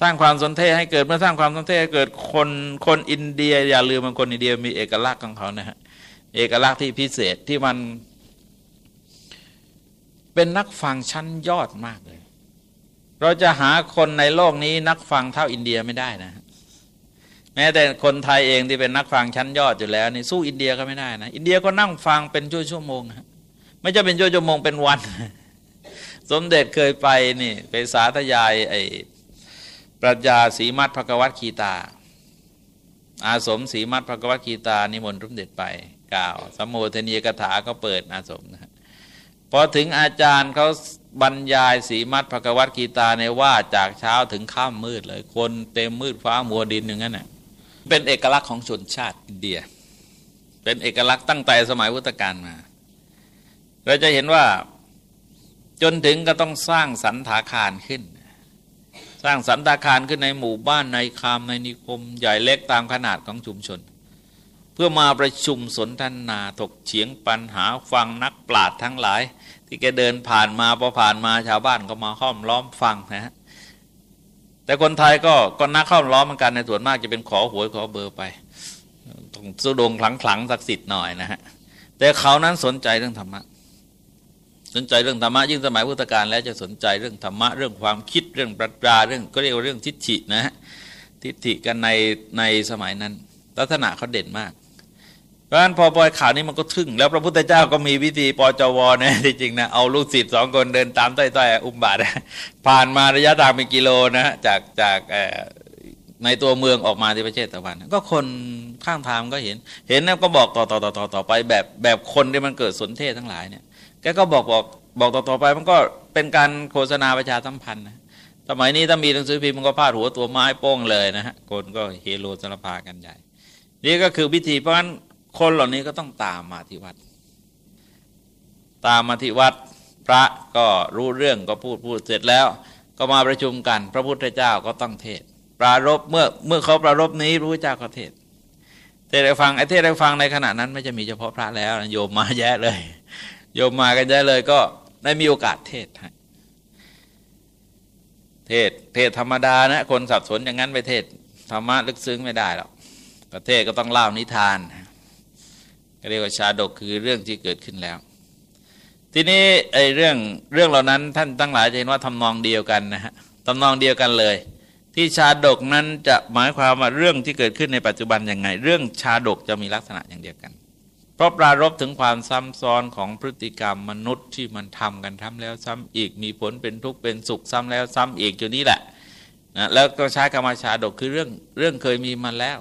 สร้างความสนเทให้เกิดเมื่อสร้างความสนเทให้เกิดคนคนอินเดีย อย่าลืมมันคนอินเดียมีเอกลักษณ์ของเขานะฮะเอกลักษณ์ที่พิเศษที่มันเป็นนักฟังชั้นยอดมากเลย เราจะหาคนในโลกนี้นักฟังเท่าอินเดียไม่ได้นะ แม้แต่คนไทยเองที่เป็นนักฟังชั้นยอดอยู่แล้วนี่สู้อินเดียก็ไม่ได้นะ อินเดียก็นั่งฟังเป็นชั่วชั่วโมงไม่จะเป็นชั่วชั่วโมงเป็นวัน สมเด็จเคยไปนี่ไปสาธยายไอ้ปรัชญาสีมัดพระกวัตคีตา อาสมสีมัดพระกวัตคีตา นิมนต์สมเด็จไป กล่าว สมโภชนียกถาก็เปิดอาสมนะพอถึงอาจารย์เขา บรรยายสีมัดพระกวัตกีตาในว่าจากเช้าถึงค่ำมืดเลย คนเต็มมืดฟ้ามัวดินอย่างนั้นน่ะเป็นเอกลักษณ์ของชนชาติอินเดีย เป็นเอกลักษณ์ตั้งแต่สมัยวุตการมา เราจะเห็นว่าจนถึงก็ต้องสร้างสันถาคารขึ้น สร้างสันถาคารขึ้นในหมู่บ้านในคามในนิคม ใหญ่เล็กตามขนาดของชุมชน เพื่อมาประชุมสนทนาถกเฉียงปัญหาฟังนักปราชญ์ทั้งหลาย ที่แกเดินผ่านมาพอผ่านมาชาวบ้านก็มาห้อมล้อมฟังนะฮะแต่คนไทยก็ก็นักเข้าล้อมเหมือนกันในส่วนมากจะเป็นขอหวยขอเบอร์ไปต้องสุดงขลังขลังศักดิ์สิทธิ์หน่อยนะฮะแต่เขานั้นสนใจเรื่องธรรมะ สนใจเรื่องธรรมะยิ่งสมัยพุทธกาลแล้วจะสนใจเรื่องธรรมะเรื่องความคิดเรื่องปรัชญาเรื่องก็เรียกว่าเรื่องทิฏฐินะฮะทิฏฐิกันในในสมัยนั้น ลักษณะเขาเด่นมาก เพราะฉะนั้นพอปล่อยข่าวนี้มันก็ทึ่ง แล้วพระพุทธเจ้าก็มีวิธีปจวเนะจริงๆนะเอาลูกศิษย์สองคนเดินตามต้อยๆ อุ้มบาตรผ่านมาระยะทางเป็นกิโลนะจากจากในตัวเมืองออกมาที่ประเทศตะวัน ก็คนข้างทางก็เห็น เห็นแล้วก็บอกต่อต่อต่อต่อต่อไปแบบแบบคนที่มันเกิดสนเทศทั้งหลายเนี่ยแกก็บอกบอกบอกต่อต่อไปมันก็เป็นการโฆษณาประชาสัมพันธ์นะสมัยนี้ถ้ามีหนังสือพิมพ์มันก็พาดหัวตัวไม้โป้งเลยนะฮะคนก็เฮโลสารพากันใหญ่ นี่ก็คือวิธีเพราะฉะนั้น คนเหล่านี้ก็ต้องตามมาที่วัด ตามมาที่วัดพระก็รู้เรื่องก็พูดพูดเสร็จแล้ว ก็มาประชุมกัน พระพุทธเจ้าก็ต้องเทศ ปรารบเมื่อเมื่อเขาปรารบนี้รู้เจ้าก็เทศเทศได้ฟังไอ้เทศได้ฟังในขณะนั้น ไม่จะมีเฉพาะพระแล้วโยมมาแย่เลย โยมมากันแย่เลยก็ได้มีโอกาสเทศเทศเทศธรรมดานะคนสับสนอย่างนั้นไปเทศธรรมะลึกซึ้งไม่ได้หรอกประเทศก็ต้องเล่านิทาน เรียกว่าชาดกคือเรื่องที่เกิดขึ้นแล้ว ทีนี้ไอ้เรื่องเรื่องเหล่านั้นท่านตั้งหลายจะเห็นว่าทำนองเดียวกันนะฮะทำนองเดียวกันเลย ที่ชาดกนั้นจะหมายความว่าเรื่องที่เกิดขึ้นในปัจจุบันยังไง เรื่องชาดกจะมีลักษณะอย่างเดียวกัน เพราะปรารบถึงความซ้ำซ้อนของพฤติกรรมมนุษย์ที่มันทำกันทำแล้วซ้ำอีกมีผลเป็นทุกข์เป็นสุขซ้ำแล้วซ้ำอีกจุดนี้แหละนะแล้วก็ใช้คำว่าชาดกคือเรื่องเรื่องเคยมีมาแล้ว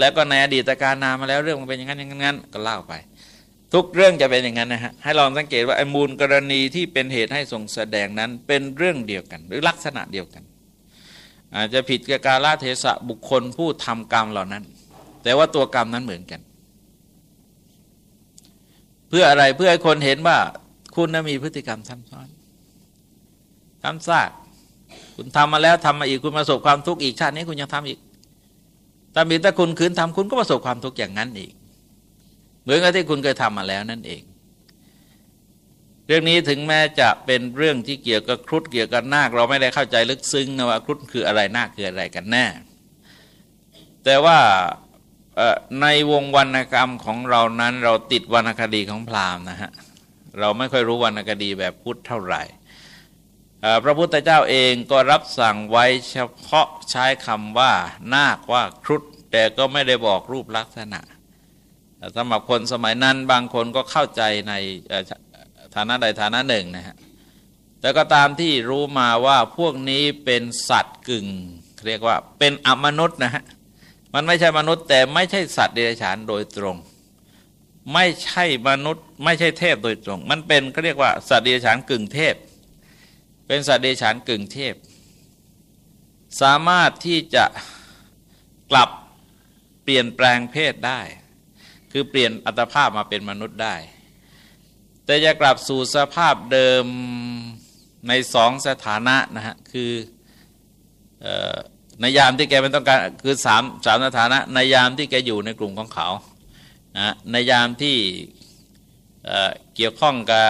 แล้วก็ในอดีตการนานมาแล้วเรื่องมันเป็นอย่างนั้นอย่างนั้นก็เล่าไป ทุกเรื่องจะเป็นอย่างนั้นนะฮะให้ลองสังเกตว่าไอ้มูลกรณีที่เป็นเหตุให้ทรงแสดงนั้นเป็นเรื่องเดียวกัน หรือลักษณะเดียวกัน อาจจะผิดกับการละเทศะบุคคลผู้ทำกรรมเหล่านั้น แต่ว่าตัวกรรมนั้นเหมือนกัน เพื่ออะไรเพื่อให้คนเห็นว่าคุณนั้นมีพฤติกรรมซ้ำซ้อนซ้ำซากคุณทำมาแล้วทำมาอีกคุณประสบความทุกข์อีกชาตินี้คุณยังทำอีก ถ้ามีถ้าคุณคืนทำคุณก็ประสบความทุกข์อย่างนั้นอีก เหมือนกับที่คุณเคยทำมาแล้วนั่นเอง เรื่องนี้ถึงแม้จะเป็นเรื่องที่เกี่ยวกับครุฑเกี่ยวกับนาค เราไม่ได้เข้าใจลึกซึ้งนะว่าครุฑคืออะไรนาคคืออะไรกันแน่ แต่ว่าในวงวรรณกรรมของเรานั้น เราติดวรรณคดีของพราหมณ์นะฮะเราไม่ค่อยรู้วรรณคดีแบบพุทธเท่าไหร่ พระพุทธเจ้าเองก็รับสั่งไว้เฉพาะใช้คำว่านาคว่าครุฑแต่ก็ไม่ได้บอกรูปลักษณะสำหรับคนสมัยนั้นบางคนก็เข้าใจในฐานะใดฐานะหนึ่งนะฮะแต่ก็ตามที่รู้มาว่าพวกนี้เป็นสัตว์กึ่ง เรียกว่าเป็นอมนุษย์นะฮะมันไม่ใช่มนุษย์แต่ไม่ใช่สัตว์เดรัจฉานโดยตรง ไม่ใช่มนุษย์ ไม่ใช่เทพโดยตรง มันเป็นเขาเรียกว่าสัตว์เดรัจฉานกึ่งเทพ เป็นสัตว์เดรัจฉานกึ่งเทพ สามารถที่จะกลับเปลี่ยนแปลงเพศได้ คือเปลี่ยนอัตภาพมาเป็นมนุษย์ได้ แต่จะกลับสู่สภาพเดิมในสองสถานะนะฮะคือในยามที่แกเป็นต้องการคือสามสามสถานะในยามที่แกอยู่ในกลุ่มของเขานะในยามที่เกี่ยวข้องกับ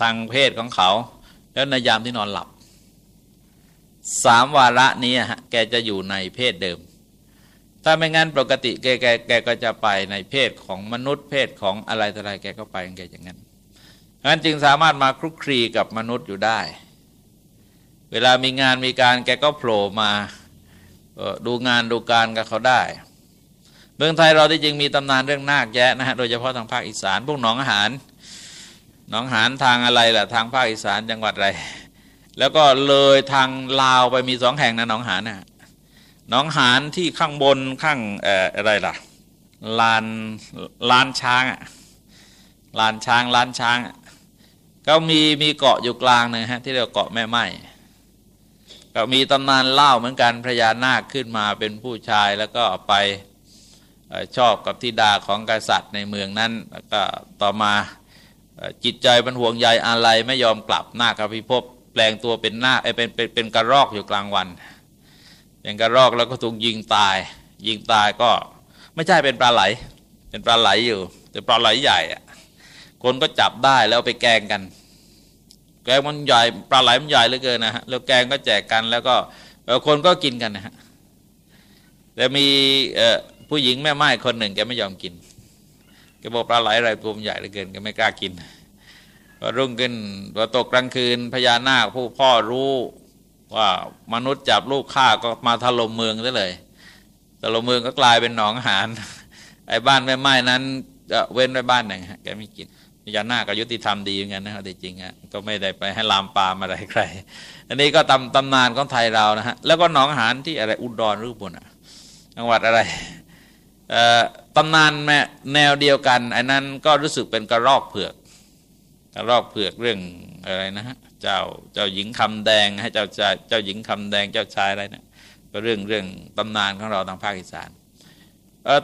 ทางเพศของเขา แล้วในยามที่นอนหลับสามวาระนี้ฮะแกจะอยู่ในเพศเดิม ถ้าไม่งั้นปกติแกแกแกก็จะไปในเพศของมนุษย์เพศของอะไรต่ออะไรแกก็ไปแกอย่างนั้นงั้นจึงสามารถมาคลุกคลีกับมนุษย์อยู่ได้ เวลามีงานมีการแกก็โผล่มาดูงานดูการกับเขาได้เมืองไทยเราที่จริงมีตำนานเรื่องนาคแยะนะฮะโดยเฉพาะทางภาคอีสานพวกหนองอาหาร หนองหานทางอะไรล่ะ ทางภาคอีสานจังหวัดอะไร แล้วก็เลยทางลาวไปมีสองแห่งนะหนองหานนะหนองหานที่ข้างบนข้างอออะไรล่ะลานลานช้างอะลานช้างลานช้างก็มีมีเกาะอยู่กลางนึงฮะที่เรียกเกาะแม่ไม้ก็มีตำนานเล่าเหมือนกันพระยานาคขึ้นมาเป็นผู้ชายแล้วก็ไปชอบกับธิดาของกษัตริย์ในเมืองนั้นแล้วก็ต่อมา จิตใจเป็นห่วงใยอะไรไม่ยอมกลับหน้าคพิภพแปลงตัวเป็นหน้าคเป็นเป็นเป็นกระรอกอยู่กลางวัน เป็นกระรอกแล้วก็ถูกยิงตาย ยิงตายก็ไม่ใช่เป็นปลาไหล เป็นปลาไหลอยู่ แต่ปลาไหลใหญ่อะคนก็จับได้แล้วไปแกงกัน แกงมันใหญ่ปลาไหลมันใหญ่เหลือเกินนะฮะแล้วแกงก็แจกกันแล้วก็คนก็กินกันนะฮะแต่มีผู้หญิงแม่ไม้คนหนึ่งแกไม่ยอมกิน แกบอกปลาไหลอะไรตัวมันใหญ่เหลือเกินแกไม่กล้ากินพอรุ่งขึ้นพอตกกลางคืนพญานาคผู้พ่อรู้ว่ามนุษย์จับลูกฆ่าก็มาถล่มเมืองซะเลยถล่มเมืองก็กลายเป็นหนองหานไอ้บ้านแม่ไม้นั้นเว้นไว้บ้านหนึ่งแกไม่กินพญานาคก็ยุติธรรมดีเหมือนกันนะครับจริงอะก็ไม่ได้ไปให้ลามปามอะไรใคร อันนี้ก็ตำตำนานของไทยเรานะฮะแล้วก็หนองหานที่อะไรอุดรหรือบุญอะจังหวัดอะไร ตำนานแนวเดียวกันไอันนั้นก็รู้สึกเป็นกระรอกเผือกกระรอกเผือกเรื่องอะไรนะฮะเจ้าเจ้าหญิงคำแดงให้เจ้าชายเจ้าหญิงคำแดงเจ้าชายอะไรเนะี่ยก็เรื่องเรื่องตำนานของเราทางภาคอีสาน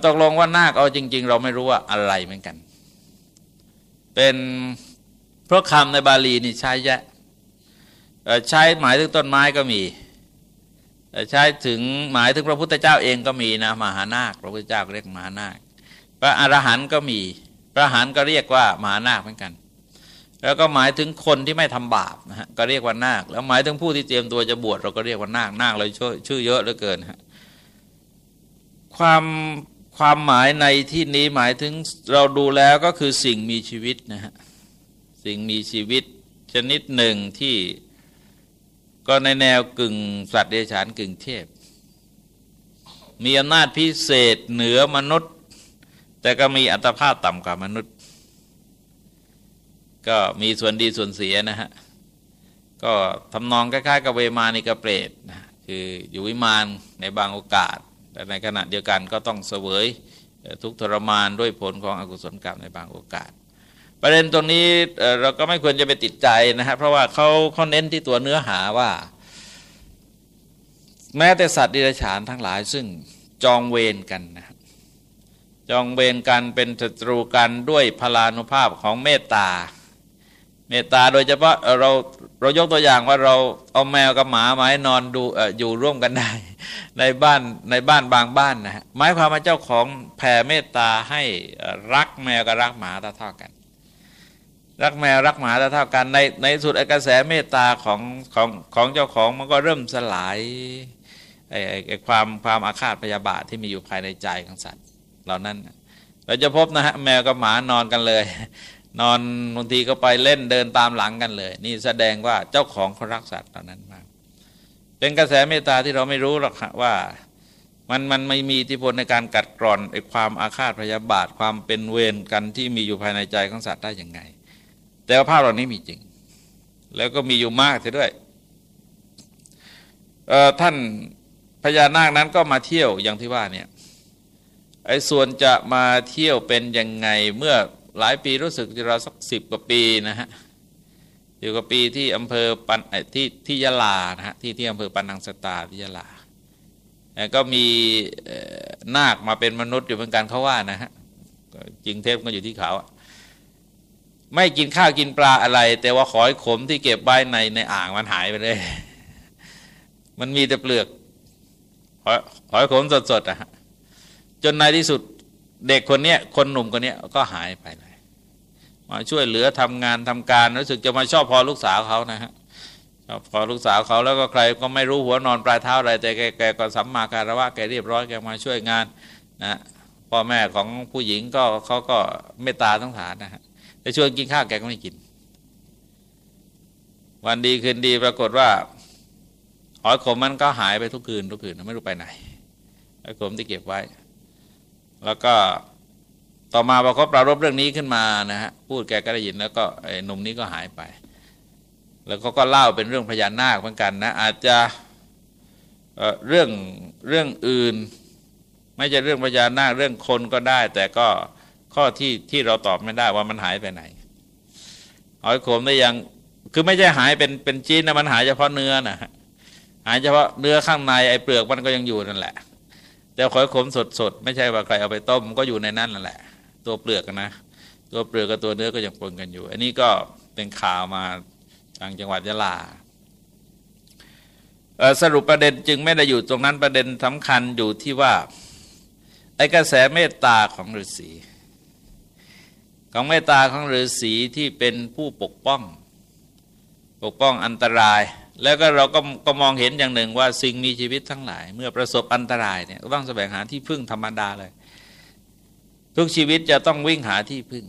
ตกลงว่านาคเอาจริง ๆ เราไม่รู้ว่าอะไรเหมือนกัน เป็นเพราะคำในบาลีนี่ใช้แยะใช้หมายถึงต้นไม้ก็มี ใช้ถึงหมายถึงพระพุทธเจ้าเองก็มีนะมหานาคพระพุทธเจ้าเรียกมหานาค พระอรหันต์ก็มี พระอรหันต์ก็เรียกว่ามหานาคเหมือนกัน แล้วก็หมายถึงคนที่ไม่ทำบาปนะฮะก็เรียกว่านาค แล้วหมายถึงผู้ที่เตรียมตัวจะบวชเราก็เรียกว่านาคนาคเลยชื่อชื่อเยอะเหลือเกินฮะความความหมายในที่นี้หมายถึงเราดูแล้วก็คือสิ่งมีชีวิตนะฮะสิ่งมีชีวิตชนิดหนึ่งที่ ก็ในแนวกึ่งสัตว์เดรัจฉานกึ่งเทพ มีอำนาจพิเศษเหนือมนุษย์ แต่ก็มีอัตภาพต่ำกว่ามนุษย์ ก็มีส่วนดีส่วนเสียนะฮะ ก็ทำนองคล้ายๆกับเวมานิกเปรตนะคืออยู่วิมานในบางโอกาส แต่ในขณะเดียวกันก็ต้องเสวยทุกทรมานด้วยผลของอกุศลกรรมในบางโอกาส ประเด็นตรงนี้เราก็ไม่ควรจะไปติดใจนะฮะเพราะว่าเขาเขาเน้นที่ตัวเนื้อหาว่า แม้แต่สัตว์ดิเรกชันทั้งหลาย ซึ่งจองเวรกันนะจองเวรกันเป็นศัตรูกันด้วยพลานุภาพของเมตตา เมตตาโดยเฉพาะเราเรายกตัวอย่างว่าเราเอาแมวกับหมามาให้นอนดูอยู่ร่วมกันได้ ในบ้านในบ้านบางบ้านนะฮะหมายความว่าเจ้าของแผ่เมตตาให้รักแมวกับรักหมาเท่ากัน รักแมวรักหมาเท่ากันในในสุดกระแสเมตตาของของของเจ้าของมันก็เริ่มสลายไอ้ไอ้ความความอาฆาตพยาบาทที่มีอยู่ภายในใจของสัตว์ เหล่านั้น เราจะพบนะฮะแมวกับหมานอนกันเลย นอนบางทีก็ไปเล่นเดินตามหลังกันเลย นี่แสดงว่าเจ้าของเขารักสัตว์เหล่านั้นมาก เป็นกระแสเมตตาที่เราไม่รู้หรอกว่ามันมันไม่มีอิทธิพลในการกัดกร่อนไอ้ความอาฆาตพยาบาทความเป็นเวรกันที่มีอยู่ภายในใจของสัตว์ได้อย่างไง แต่ว่าภาพเหล่านี้มีจริง แล้วก็มีอยู่มากเสียด้วยท่านพญานาคนั้นก็มาเที่ยวอย่างที่ว่าเนี่ยไอ้ส่วนจะมาเที่ยวเป็นยังไงเมื่อหลายปีรู้สึกจะเราสักสิบกว่าปีนะฮะอยู่กับปีที่อำเภอปันที่ที่ยะลานะฮะที่ที่อำเภอปันนังสตาที่ยะลาก็มีนาคมาเป็นมนุษย์อยู่เหมือนกันเขาว่านะฮะจริงเทพก็อยู่ที่เขาอะ ไม่กินข้าวกินปลาอะไร แต่ว่าหอยขมที่เก็บไว้ในในอ่างมันหายไปเลย มันมีแต่เปลือกหอยหอยขมสดๆอะจนในที่สุดเด็กคนเนี้ยคนหนุ่มคนเนี้ยก็หายไปเลย มาช่วยเหลือทำงานทำการรู้สึกจะมาชอบพอลูกสาวเขานะฮะชอบพอลูกสาวเขาแล้วก็ใครก็ไม่รู้หัวนอนปลายเท้าอะไร แต่แกแกก็สัมมาการะวะแกเรียบร้อยแกมาช่วยงานนะพ่อแม่ของผู้หญิงก็เขาก็เมตตาทั้งฐานนะฮะ แต่ชวนกินข้าวแกก็ไม่กิน วันดีคืนดีปรากฏว่าหอยขมมันก็หายไปทุกคืนทุกคืนไม่รู้ไปไหนหอยขมที่เก็บไว้ แล้วก็ต่อมาพอเขาปรารบเรื่องนี้ขึ้นมานะฮะพูดแกก็ได้ยินแล้วก็ไอ้หนุ่มนี้ก็หายไป แล้วก็ก็เล่าเป็นเรื่องพญานาคเหมือนกันนะอาจจะเรื่องเรื่องอื่น ไม่ใช่เรื่องพญานาคเรื่องคนก็ได้ แต่ก็ ข้อที่ที่เราตอบไม่ได้ว่ามันหายไปไหนหอยขมได้ยังคือไม่ใช่หายเป็นเป็นจีนนะมันหายเฉพาะเนื้อนะหายเฉพาะเนื้อข้างในไอ้เปลือกมันก็ยังอยู่นั่นแหละ แต่หอยขมสดๆไม่ใช่ว่าใครเอาไปต้มก็อยู่ในนั้นนั่นแหละ ตัวเปลือกนะ ตัวเปลือกกับตัวเนื้อก็ยังปนกันอยู่ อันนี้ก็เป็นข่าวมาทางจังหวัดยะลาสรุปประเด็นจึงไม่ได้อยู่ตรงนั้นประเด็นสำคัญอยู่ที่ว่าไอ้กระแสเมตตาของฤาษี ของเมตตาของฤาษีที่เป็นผู้ปกป้อง ปกป้องอันตราย แล้วก็เราก็ก็มองเห็นอย่างหนึ่งว่าสิ่งมีชีวิตทั้งหลาย เมื่อประสบอันตรายเนี่ยต้องแสวงหาที่พึ่งธรรมดาเลย ทุกชีวิตจะต้องวิ่งหาที่พึ่ง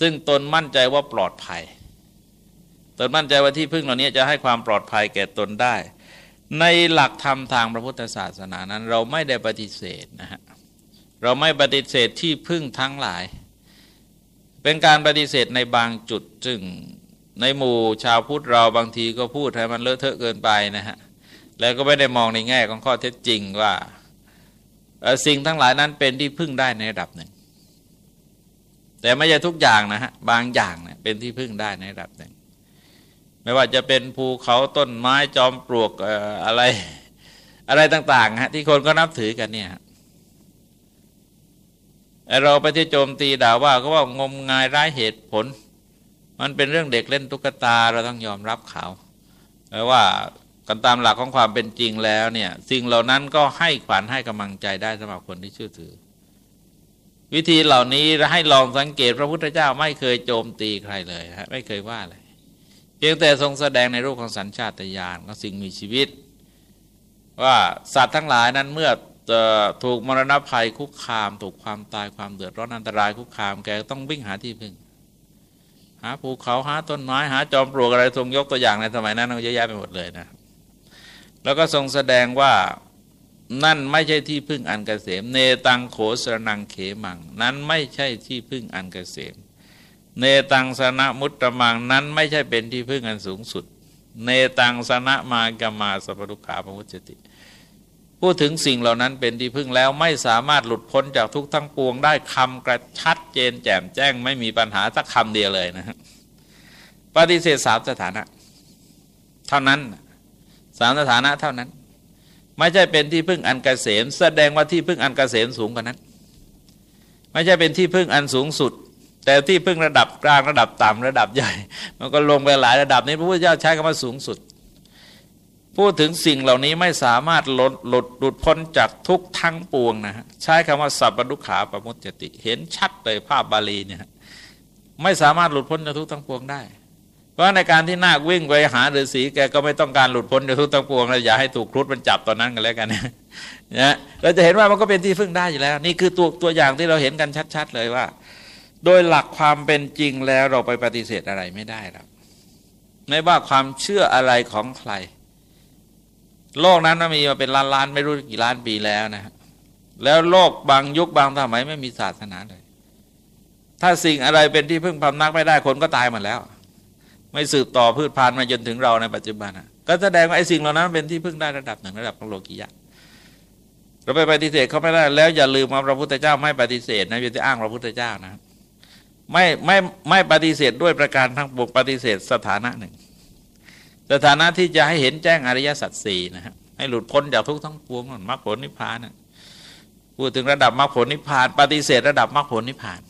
ซึ่งตนมั่นใจว่าปลอดภัย ตนมั่นใจว่าที่พึ่งเหล่านี้จะให้ความปลอดภัยแก่ตนได้ ในหลักธรรมทางพระพุทธศาสนานั้น เราไม่ได้ปฏิเสธนะฮะเราไม่ปฏิเสธที่พึ่งทั้งหลาย เป็นการปฏิเสธในบางจุดซึ่งในหมู่ชาวพุทธเราบางทีก็พูดให้มันเลอะเทอะเกินไปนะฮะแล้วก็ไม่ได้มองในแง่ของข้อเท็จจริงว่าสิ่งทั้งหลายนั้นเป็นที่พึ่งได้ในระดับหนึ่ง แต่ไม่ใช่ทุกอย่างนะฮะบางอย่างเนี่ยเป็นที่พึ่งได้ในระดับหนึ่ง ไม่ว่าจะเป็นภูเขาต้นไม้จอมปลวกอะไรอะไรต่างๆฮะที่คนก็นับถือกันเนี่ย เราไปที่โจมตีด่าว่าก็ว่างมงายร้ายเหตุผล มันเป็นเรื่องเด็กเล่นตุ๊กตาเราต้องยอมรับเขาแต่ว่ากันตามหลักของความเป็นจริงแล้วเนี่ยสิ่งเหล่านั้นก็ให้ขวัญให้กำลังใจได้สำหรับคนที่เชื่อถือ วิธีเหล่านี้ให้ลองสังเกตพระพุทธเจ้าไม่เคยโจมตีใครเลยฮะไม่เคยว่าอะไรเพียงแต่ทรงแสดงในรูปของสัญชาตญาณของสิ่งมีชีวิต ว่าสัตว์ทั้งหลายนั้นเมื่อ ถูกมรณะภัยคุกคาม ถูกความตายความเดือดร้อนอันตรายคุกคาม แกต้องวิ่งหาที่พึ่ง หาภูเขาหาต้นไม้หาจอมปลวกอะไรทรงยกตัวอย่างในสมัยนั้นเยอะแยะไปหมดเลยนะ แล้วก็ทรงแสดงว่านั่นไม่ใช่ที่พึ่งอันกเกษม เนตังโขสรนังเขมัง นั้นไม่ใช่ที่พึ่งอันกเกษม เนตังสนะมุตตมังนั้นไม่ใช่เป็นที่พึ่งอันสูงสุด เนตังสนะมากามาสัพพุขาปมุจติ พูดถึงสิ่งเหล่านั้นเป็นที่พึ่งแล้วไม่สามารถหลุดพ้นจากทุกทั้งปวงได้คำกระชัดเจนแจ่มแจ้ง ไม่มีปัญหาสักคำเดียวเลยนะปฏิเสธสามสถานะ เท่านั้นสามสถานะเท่านั้น ไม่ใช่เป็นที่พึ่งอันกเกษม แสดงว่าที่พึ่งอันกเกษมสูงกว่านั้น ไม่ใช่เป็นที่พึ่งอันสูงสุด แต่ที่พึ่งระดับกลางระดับต่ำระดับใหญ่ มันก็ลงไปหลายระดับนี้พระพุทธเจ้าใช้คำว่าสูงสุด พูดถึงสิ่งเหล่านี้ไม่สามารถหลุดหลุดหลุดพ้นจากทุกทั้งปวงนะฮะใช้คำว่าสัพพดุขาปมุตติ เห็นชัดเลยภาพบาลีเนี่ยไม่สามารถหลุดพ้นจากทุกทั้งปวงได้ เพราะในการที่นาควิ่งไปหาฤาษีแกก็ไม่ต้องการหลุดพ้นจากทุกทั้งปวงเลยอย่าให้ถูกครุฑมันจับตอนนั้นกันแล้วกันนะเราจะเห็นว่ามันก็เป็นที่พึ่งได้อยู่แล้ว นี่คือตัวตัวอย่างที่เราเห็นกันชัด ๆ เลยว่า โดยหลักความเป็นจริงแล้วเราไปปฏิเสธอะไรไม่ได้ครับไม่ว่าความเชื่ออะไรของใคร โลกนั้นมีมาเป็นล้านล้านไม่รู้กี่ล้านปีแล้วนะแล้วโลกบางยุคบางสมัยไม่มีศาสนาเลย ถ้าสิ่งอะไรเป็นที่พึ่งพำนักไม่ได้คนก็ตายหมดแล้ว ไม่สืบต่อพืชพันธุ์มาจนถึงเราในปัจจุบันก็แสดงว่าไอ้สิ่งเหล่านั้นเป็นที่พึ่งได้ระดับหนึ่งระดับของโลกียะเราไปปฏิเสธเขาไม่ได้แล้วอย่าลืมว่าพระพุทธเจ้าไม่ปฏิเสธนะอย่าที่อ้างพระพุทธเจ้านะไม่ไม่ไม่ปฏิเสธด้วยประการทั้งปวงปฏิเสธสถานะหนึ่ง สถานะที่จะให้เห็นแจ้งอริยสัจสี่นะฮะให้หลุดพ้นจากทุกทั้งปวงมรรคผลนิพพานนะพูดถึงระดับมรรคผลนิพพาน ปฏิเสธระดับมรรคผลนิพพาน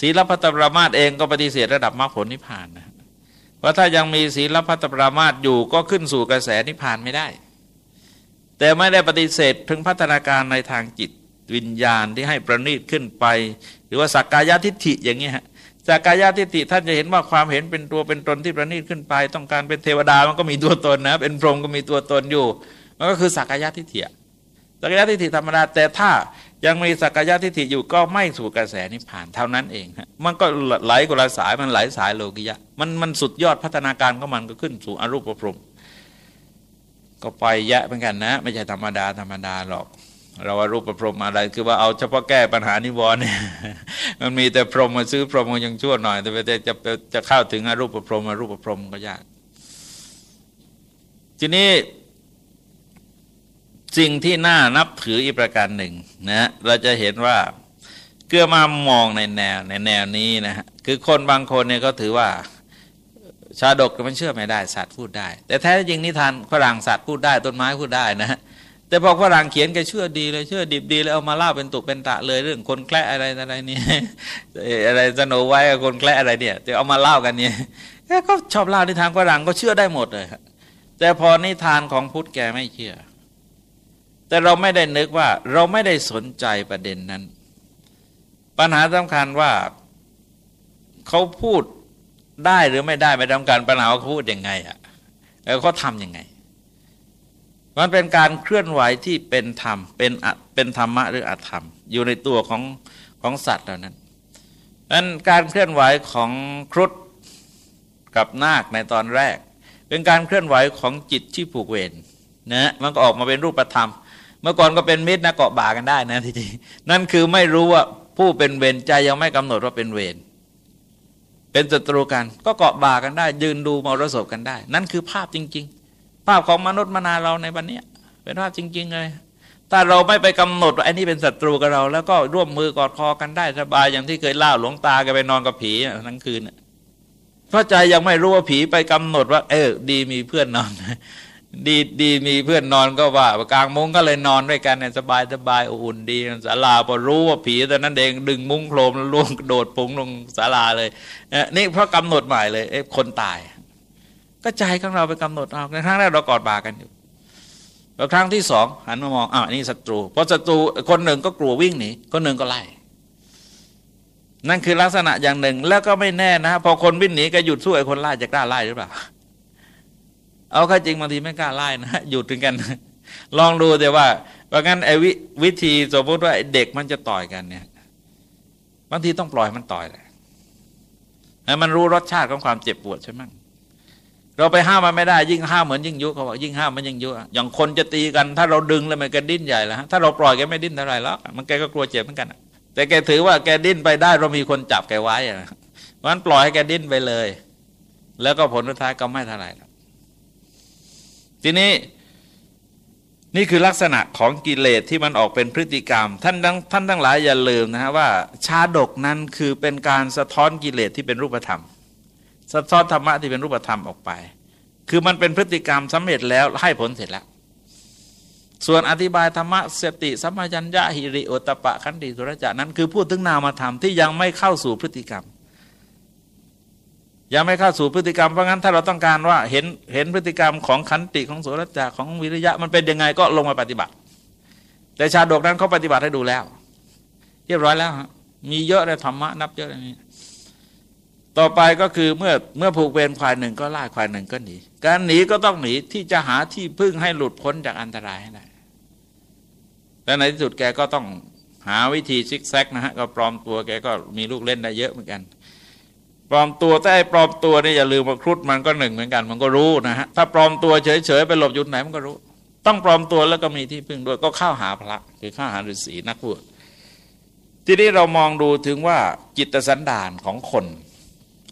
ศีลพัตปรามาตเองก็ปฏิเสธระดับมรรคผลนิพพานนะเพราะถ้ายังมีศีลพัตปรามาตอยู่ก็ขึ้นสู่กระแสนิพพานไม่ได้ แต่ไม่ได้ปฏิเสธถึงพัฒนาการในทางจิตวิญญาณที่ให้ประณีตขึ้นไป หรือว่าสักกายทิฏฐิอย่างนี้ฮะ จากกายาทิฏฐิท่านจะเห็นว่าความเห็นเป็นตัวเป็นตนที่ประณีตขึ้นไป ต้องการเป็นเทวดามันก็มีตัวตนนะเป็นพรหมก็มีตัวตนอยู่ มันก็คือสักกายาทิฏฐิสักกายาทิฏฐิธรรมดาแต่ถ้ายังมีสักกายทิฏฐิอยู่ก็ไม่สู่กระแสนิพพานเท่านั้นเองมันก็ไหลกุลสายมันไหลสายโลกิยะมันมันสุดยอดพัฒนาการของมันก็ขึ้นสู่อรูปพรหมก็ไปแยะเหมือนกันนะ ไม่ใช่ธรรมดาธรรมดาหรอก เราว่ารูปประพรมอะไร คือว่าเอาเฉพาะแก้ปัญหานิวรณ์เนี่ยมันมีแต่พรมมาซื้อพรหมยังชั่วหน่อย แต่จะจะจะเข้าถึงอรูปประพรมอรูปประพรมก็ยาก ทีนี้สิ่งที่น่านับถืออีกประการหนึ่งนะเราจะเห็นว่าเกือมามองในแนวในแนวนี้นะฮะคือคนบางคนเนี่ยก็ถือว่าชาดกมันเชื่อไม่ได้สัตว์พูดได้ แต่แท้จริงนิทานฝรั่งสัตว์พูดได้ต้นไม้พูดได้นะฮะ แต่พอฝรั่งเขียนแกเชื่อดีเลยเชื่อดิบดีเลยเอามาเล่าเป็นตุเป็นตะเลยเรื่องคนแคละอะไรอะไรนี่อะไรสโนไว้คนแคละอะไรเนี่ยจะเอามาเล่ากันเนี่ยก็ชอบเล่านิทานฝรั่งก็เชื่อได้หมดเลยแต่พอนิทานของพุทธแกไม่เชื่อ แต่เราไม่ได้นึกว่าเราไม่ได้สนใจประเด็นนั้น ปัญหาสำคัญว่าเขาพูดได้หรือไม่ได้ไม่ต้องการปัญหาเขาพูดยังไงอะแล้วเขาทำยังไง มันเป็นการเคลื่อนไหวที่เป็นธรรม เป็นเป็นธรรมะหรืออธรรม อยู่ในตัวของของสัตว์เหล่านั้นนั้นการเคลื่อนไหวของครุฑกับนาคในตอนแรก เป็นการเคลื่อนไหวของจิตที่ผูกเวรนะมันก็ออกมาเป็นรูปธรรม เมื่อก่อนก็เป็นมิตรนะเกาะบ่ากันได้นะทีนี้นั่นคือไม่รู้ว่าผู้เป็นเวรใจยังไม่กำหนดว่าเป็นเวรเป็นศัตรูกัน ก็เกาะบ่ากันได้ ยืนดูมรสพกันได้ นั่นคือภาพจริง ๆ ภาพของมนุษย์มนาเราในวันนี้เป็นภาพจริง ๆ เลยถ้าเราไม่ไปกำหนดว่าไอ้นี่เป็นศัตรูกับเรา แล้วก็ร่วมมือกอดคอกันได้สบายอย่างที่เคยเล่าหลวงตาแกไปนอนกับผีทั้งคืนเพราะใจยังไม่รู้ว่าผีไปกำหนดว่า เออ ดีมีเพื่อนนอนดีดีมีเพื่อนนอนก็ว่ากลางมุ้งก็เลยนอนด้วยกันเนี่ยสบายสบายอุ่นดีศาลาพอรู้ว่าผีแต่นั้นเองดึงมุ้งโครมแล้วล่วงโดดปุงลงศาลาเลยนี่เพราะกำหนดใหม่เลยเอคนตาย ก็ใจของเราไปกำหนดเอาในครั้งแรกเรากอดบากันอยู่แล้วครั้งที่สองหันมามองอ่านี่ศัตรูเพราะศัตรูคนหนึ่งก็กลัววิ่งหนีคนหนึ่งก็ไล่นั่นคือลักษณะอย่างหนึ่งแล้วก็ไม่แน่นะ พอคนวิ่งหนีก็หยุดสู้ไอ้คนไล่จะกล้าไล่หรือเปล่า เอาข้าจริงบางทีไม่กล้าไล่นะหยุดถึงกัน ลองดูแต่ว่าว่างั้นไอ้ววิธีสมมติว่าเด็กมันจะต่อยกันเนี่ยบางทีต้องปล่อยมันต่อยแหละให้มันรู้รสชาติของความเจ็บปวดใช่ไหม เราไปห้ามมันไม่ได้ยิ่งห้ามเหมือนยิ่งยุเขาบอกยิ่งห้ามมันยิ่งยุอย่างคนจะตีกัน ถ้าเราดึงแล้วมันก็ดิ้นใหญ่แล้วถ้าเราปล่อยแกไม่ดิ้นเท่าไรแล้วมันแกก็กลัวเจ็บเหมือนกันแต่แกถือว่าแกดิ้นไปได้เรามีคนจับแกไว้อะมันปล่อยให้แกดิ้นไปเลย แล้วก็ผลสุดท้ายก็ไม่เท่าไหร่ทีนี้นี่คือลักษณะของกิเลสที่มันออกเป็นพฤติกรรม ท่านทั้งท่านทั้งหลายอย่าลืมนะฮะว่าชาดกนั้นคือเป็นการสะท้อนกิเลสที่เป็นรูปธรรม สะท้อนธรรมะที่เป็นรูปธรรมออกไป คือมันเป็นพฤติกรรมสำเร็จแล้วให้ผลเสร็จแล้ว ส่วนอธิบายธรรมะสติสัมมาจัญญะหิริโอตปะขันติสุรจะนั้น คือพูดถึงนามธรรมที่ยังไม่เข้าสู่พฤติกรรม ยังไม่เข้าสู่พฤติกรรมเพราะงั้นถ้าเราต้องการว่าเห็นเห็นพฤติกรรมของขันติของสุรจะของวิริยะมันเป็นยังไงก็ลงมาปฏิบัติ แต่ชาดกนั้นเขาปฏิบัติให้ดูแล้ว เรียบร้อยแล้วมีเยอะเลยธรรมะนับเยอะเลยนี่ ต่อไปก็คือเมื่อเมื่อผูกเวรควายหนึ่งก็ล่าควายหนึ่งก็หนี การหนีก็ต้องหนีที่จะหาที่พึ่งให้หลุดพ้นจากอันตรายให้ได้แล้วในที่สุดแกก็ต้องหาวิธีซิกแซกนะฮะก็ปลอมตัวแกก็มีลูกเล่นได้เยอะเหมือนกัน ปลอมตัวแต่ไอ้ปลอมตัวนี่อย่าลืมว่าครุฑมันก็หนึ่งเหมือนกัน มันก็รู้นะฮะถ้าปลอมตัวเฉยๆไปหลบอยู่ไหนมันก็รู้ ต้องปลอมตัวแล้วก็มีที่พึ่งด้วยก็เข้าหาพระคือเข้าหาฤาษีนักบวชทีนี้เรามองดูถึงว่าจิตสันดานของคน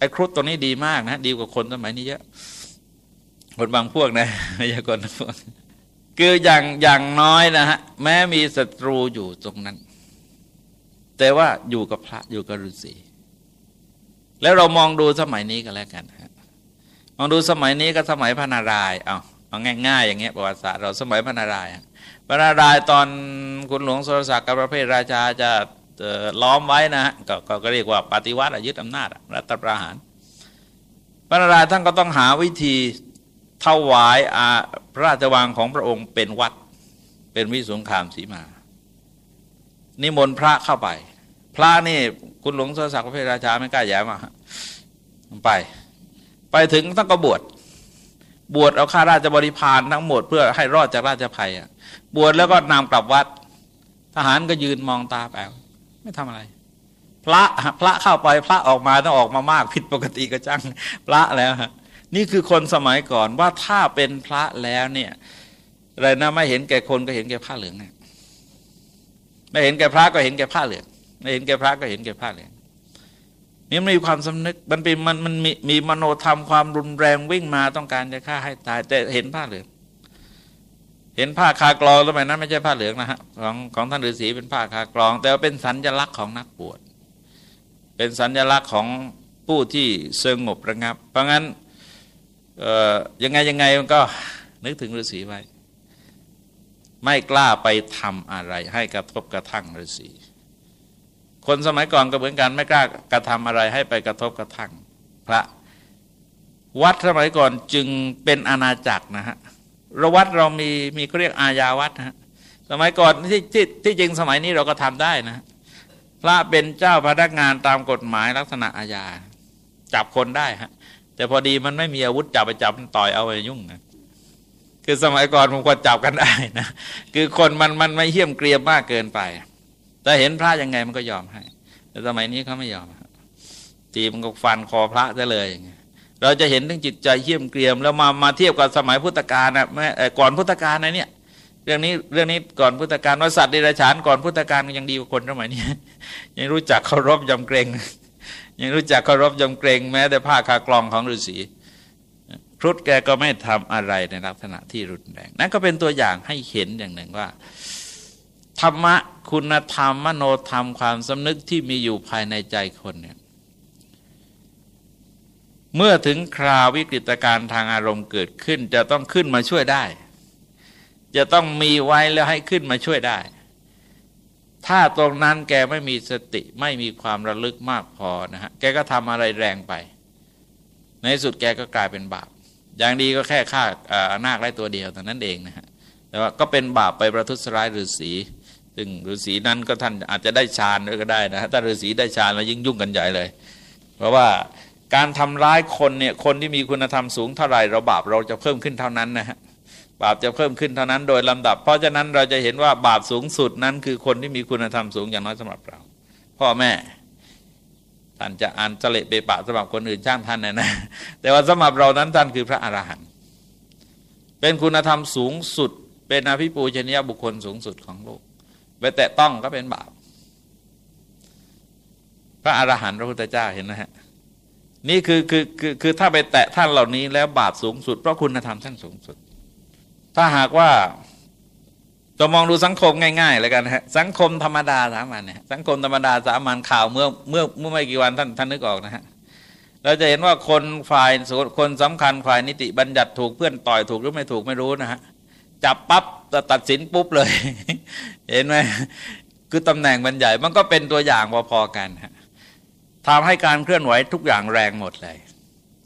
ไอ้ครุฑตัวนี้ดีมากนะดีกว่าคนสมัยนี้เยอะคนบางพวกนะไม่ใช่คนพวกคืออย่างอย่างน้อยนะฮะแม้มีศัตรูอยู่ตรงนั้น แต่ว่าอยู่กับพระอยู่กับฤาษีแล้วเรามองดูสมัยนี้กันแล้วกันฮะมองดูสมัยนี้ก็สมัยพระนารายณ์เอาเอาง่ายๆ อย่างเงี้ยประวัติศาสตร์เราสมัยพระนารายณ์พระนารายณ์ตอนคุณหลวงสุรศักดิ์กับพระเพทราชาจะ ล้อมไว้นะฮะกก็เรียกว่าปฏิวัติยึดอำนาจรัฐประหารพระนารายณ์ท่านก็ต้องหาวิธีถวายอาพระราชวังของพระองค์เป็นวัดเป็นวิสุงคามสีมา นิมนต์พระเข้าไป พระนี่คุณหลวงสศักดิ์พระเพราชาไม่กล้าแย้มาไป ไปถึงต้องก็บวชบวชเอาข้าราชบริพารทั้งหมด เพื่อให้รอดจากราชภัยบวชแล้วก็นำกลับวัด ทหารก็ยืนมองตาแปล ไม่ทำอะไร พระพระเข้าไปพระออกมาต้องออกมามากผิดปกติก็จังพระแล้วฮะนี่คือคนสมัยก่อนว่าถ้าเป็นพระแล้วเนี่ยอะไรนะไม่เห็นแก่คนก็เห็นแก่ผ้าเหลืองไม่เห็นแก่พระก็เห็นแก่ผ้าเหลืองไม่เห็นแก่พระก็เห็นแก่ผ้าเหลืองนี่มันมีความสำนึกมันเป็นมันมันมีมีมโนธรรมความรุนแรงวิ่งมาต้องการจะฆ่าให้ตาย แต่เห็นผ้าเหลือง เห็นผ้าคากรองสมัยนั้นไม่ใช่ผ้าเหลืองนะฮะของของท่านฤาษีเป็นผ้าคากรอง แต่ว่าเป็นสัญลักษณ์ของนักบวชเป็นสัญลักษณ์ของผู้ที่สงบระงับ เพราะงั้นยังไงยังไงมันก็นึกถึงฤาษีไว้ ไม่กล้าไปทำอะไร ให้กระทบกระทั่งฤาษีคนสมัยก่อนก็เหมือนกันไม่กล้ากระทำอะไรให้ไปกระทบกระทั่งพระ วัดสมัยก่อนจึงเป็นอาณาจักรนะฮะ ระวัดเรามีมีเขาเรียกอาญาวัดนะฮะสมัยก่อนที่ที่ที่จริงสมัยนี้เราก็ทำได้นะพระเป็นเจ้าพนักงานตามกฎหมายลักษณะอาญาจับคนได้ฮะแต่พอดีมันไม่มีอาวุธจับไปจับต่อยเอาไปยุ่งนะคือสมัยก่อนมันควรจับกันได้นะคือคนมันมันไม่เหี้ยมเกรียมมากเกินไป แต่เห็นพระยังไงมันก็ยอมให้ แต่สมัยนี้เขาไม่ยอมตีมันก็ฟันคอพระซะเลยเเราจะเห็นถึงจิตใจเยี่ยมเกรียม แล้วมามาเทียบกับสมัยพุทธกาลนะแม่ก่อนพุทธกาลนะเนี่ยเรื่องนี้เรื่องนี้ก่อนพุทธกาลว่าสัตว์เดรัจฉานก่อนพุทธกาลยังดีกว่าคนสมัยนี้ยังรู้จักเคารพยำเกรง ยังรู้จักเคารพยำเกรงแม้แต่ผ้าคากลองของฤาษีครุฑแกก็ไม่ทำอะไรในลักษณะที่รุนแรงนั่นก็เป็นตัวอย่างให้เห็นอย่างหนึ่งว่าธรรมะคุณธรรมมโนธรรมความสำนึกที่มีอยู่ภายในใจคนเนี่ย เมื่อถึงคราววิกฤตการณ์ทางอารมณ์เกิดขึ้น จะต้องขึ้นมาช่วยได้ จะต้องมีไว้แล้วให้ขึ้นมาช่วยได้ ถ้าตรงนั้นแกไม่มีสติไม่มีความระลึกมากพอนะฮะแกก็ทำอะไรแรงไป ในสุดแกก็กลายเป็นบาป อย่างดีก็แค่ฆ่าอานาคได้ตัวเดียวแต่นั้นเองนะฮะแต่ว่าก็เป็นบาปไปประทุษร้ายฤาษีซึ่งฤาษีนั้นก็ท่านอาจจะได้ฌานด้วยก็ได้นะถ้าฤาษีได้ฌานแล้วยิ่งยุ่งกันใหญ่เลย เพราะว่า การทำร้ายคนเนี่ยคนที่มีคุณธรรมสูงเท่าไหร่เราบาปเราจะเพิ่มขึ้นเท่านั้นนะฮะบาปจะเพิ่มขึ้นเท่านั้นโดยลำดับ เพราะฉะนั้นเราจะเห็นว่าบาปสูงสุดนั้น คือคนที่มีคุณธรรมสูงอย่างน้อยสำหรับเรา พ่อแม่ท่านจะอ่านเจเลเปปะสำหรับคนอื่นช่างท่านนะนะแต่ว่าสำหรับเรานั้นท่านคือพระอรหันต์เป็นคุณธรรมสูงสุด เป็นอภิปูชนียบุคคลสูงสุดของโลกไปแตะต้องก็เป็นบาปพระอรหันต์พระพุทธเจ้าเห็นนะฮะ นี่คือคือคือคือถ้าไปแตะท่านเหล่านี้แล้วบาปสูงสุด เพราะคุณธรรมท่านสูงสุด ถ้าหากว่าจะมองดูสังคมง่ายๆเลยกันฮะสังคมธรรมดาสามัญเนี่ยสังคมธรรมดาสามัญข่าวเมื่อเมื่อเมื่อไม่กี่วันท่านท่านนึกออกนะฮะเราจะเห็นว่าคนฝ่ายคนสำคัญฝ่ายนิติบัญญัติถูกเพื่อนต่อยถูกหรือไม่ถูกไม่รู้นะฮะจับปั๊บตัดสินปุ๊บเลย เห็นไหมคือตำแหน่งมันใหญ่มันก็เป็นตัวอย่างพอๆกันฮะ ทำให้การเคลื่อนไหวทุกอย่างแรงหมดเลย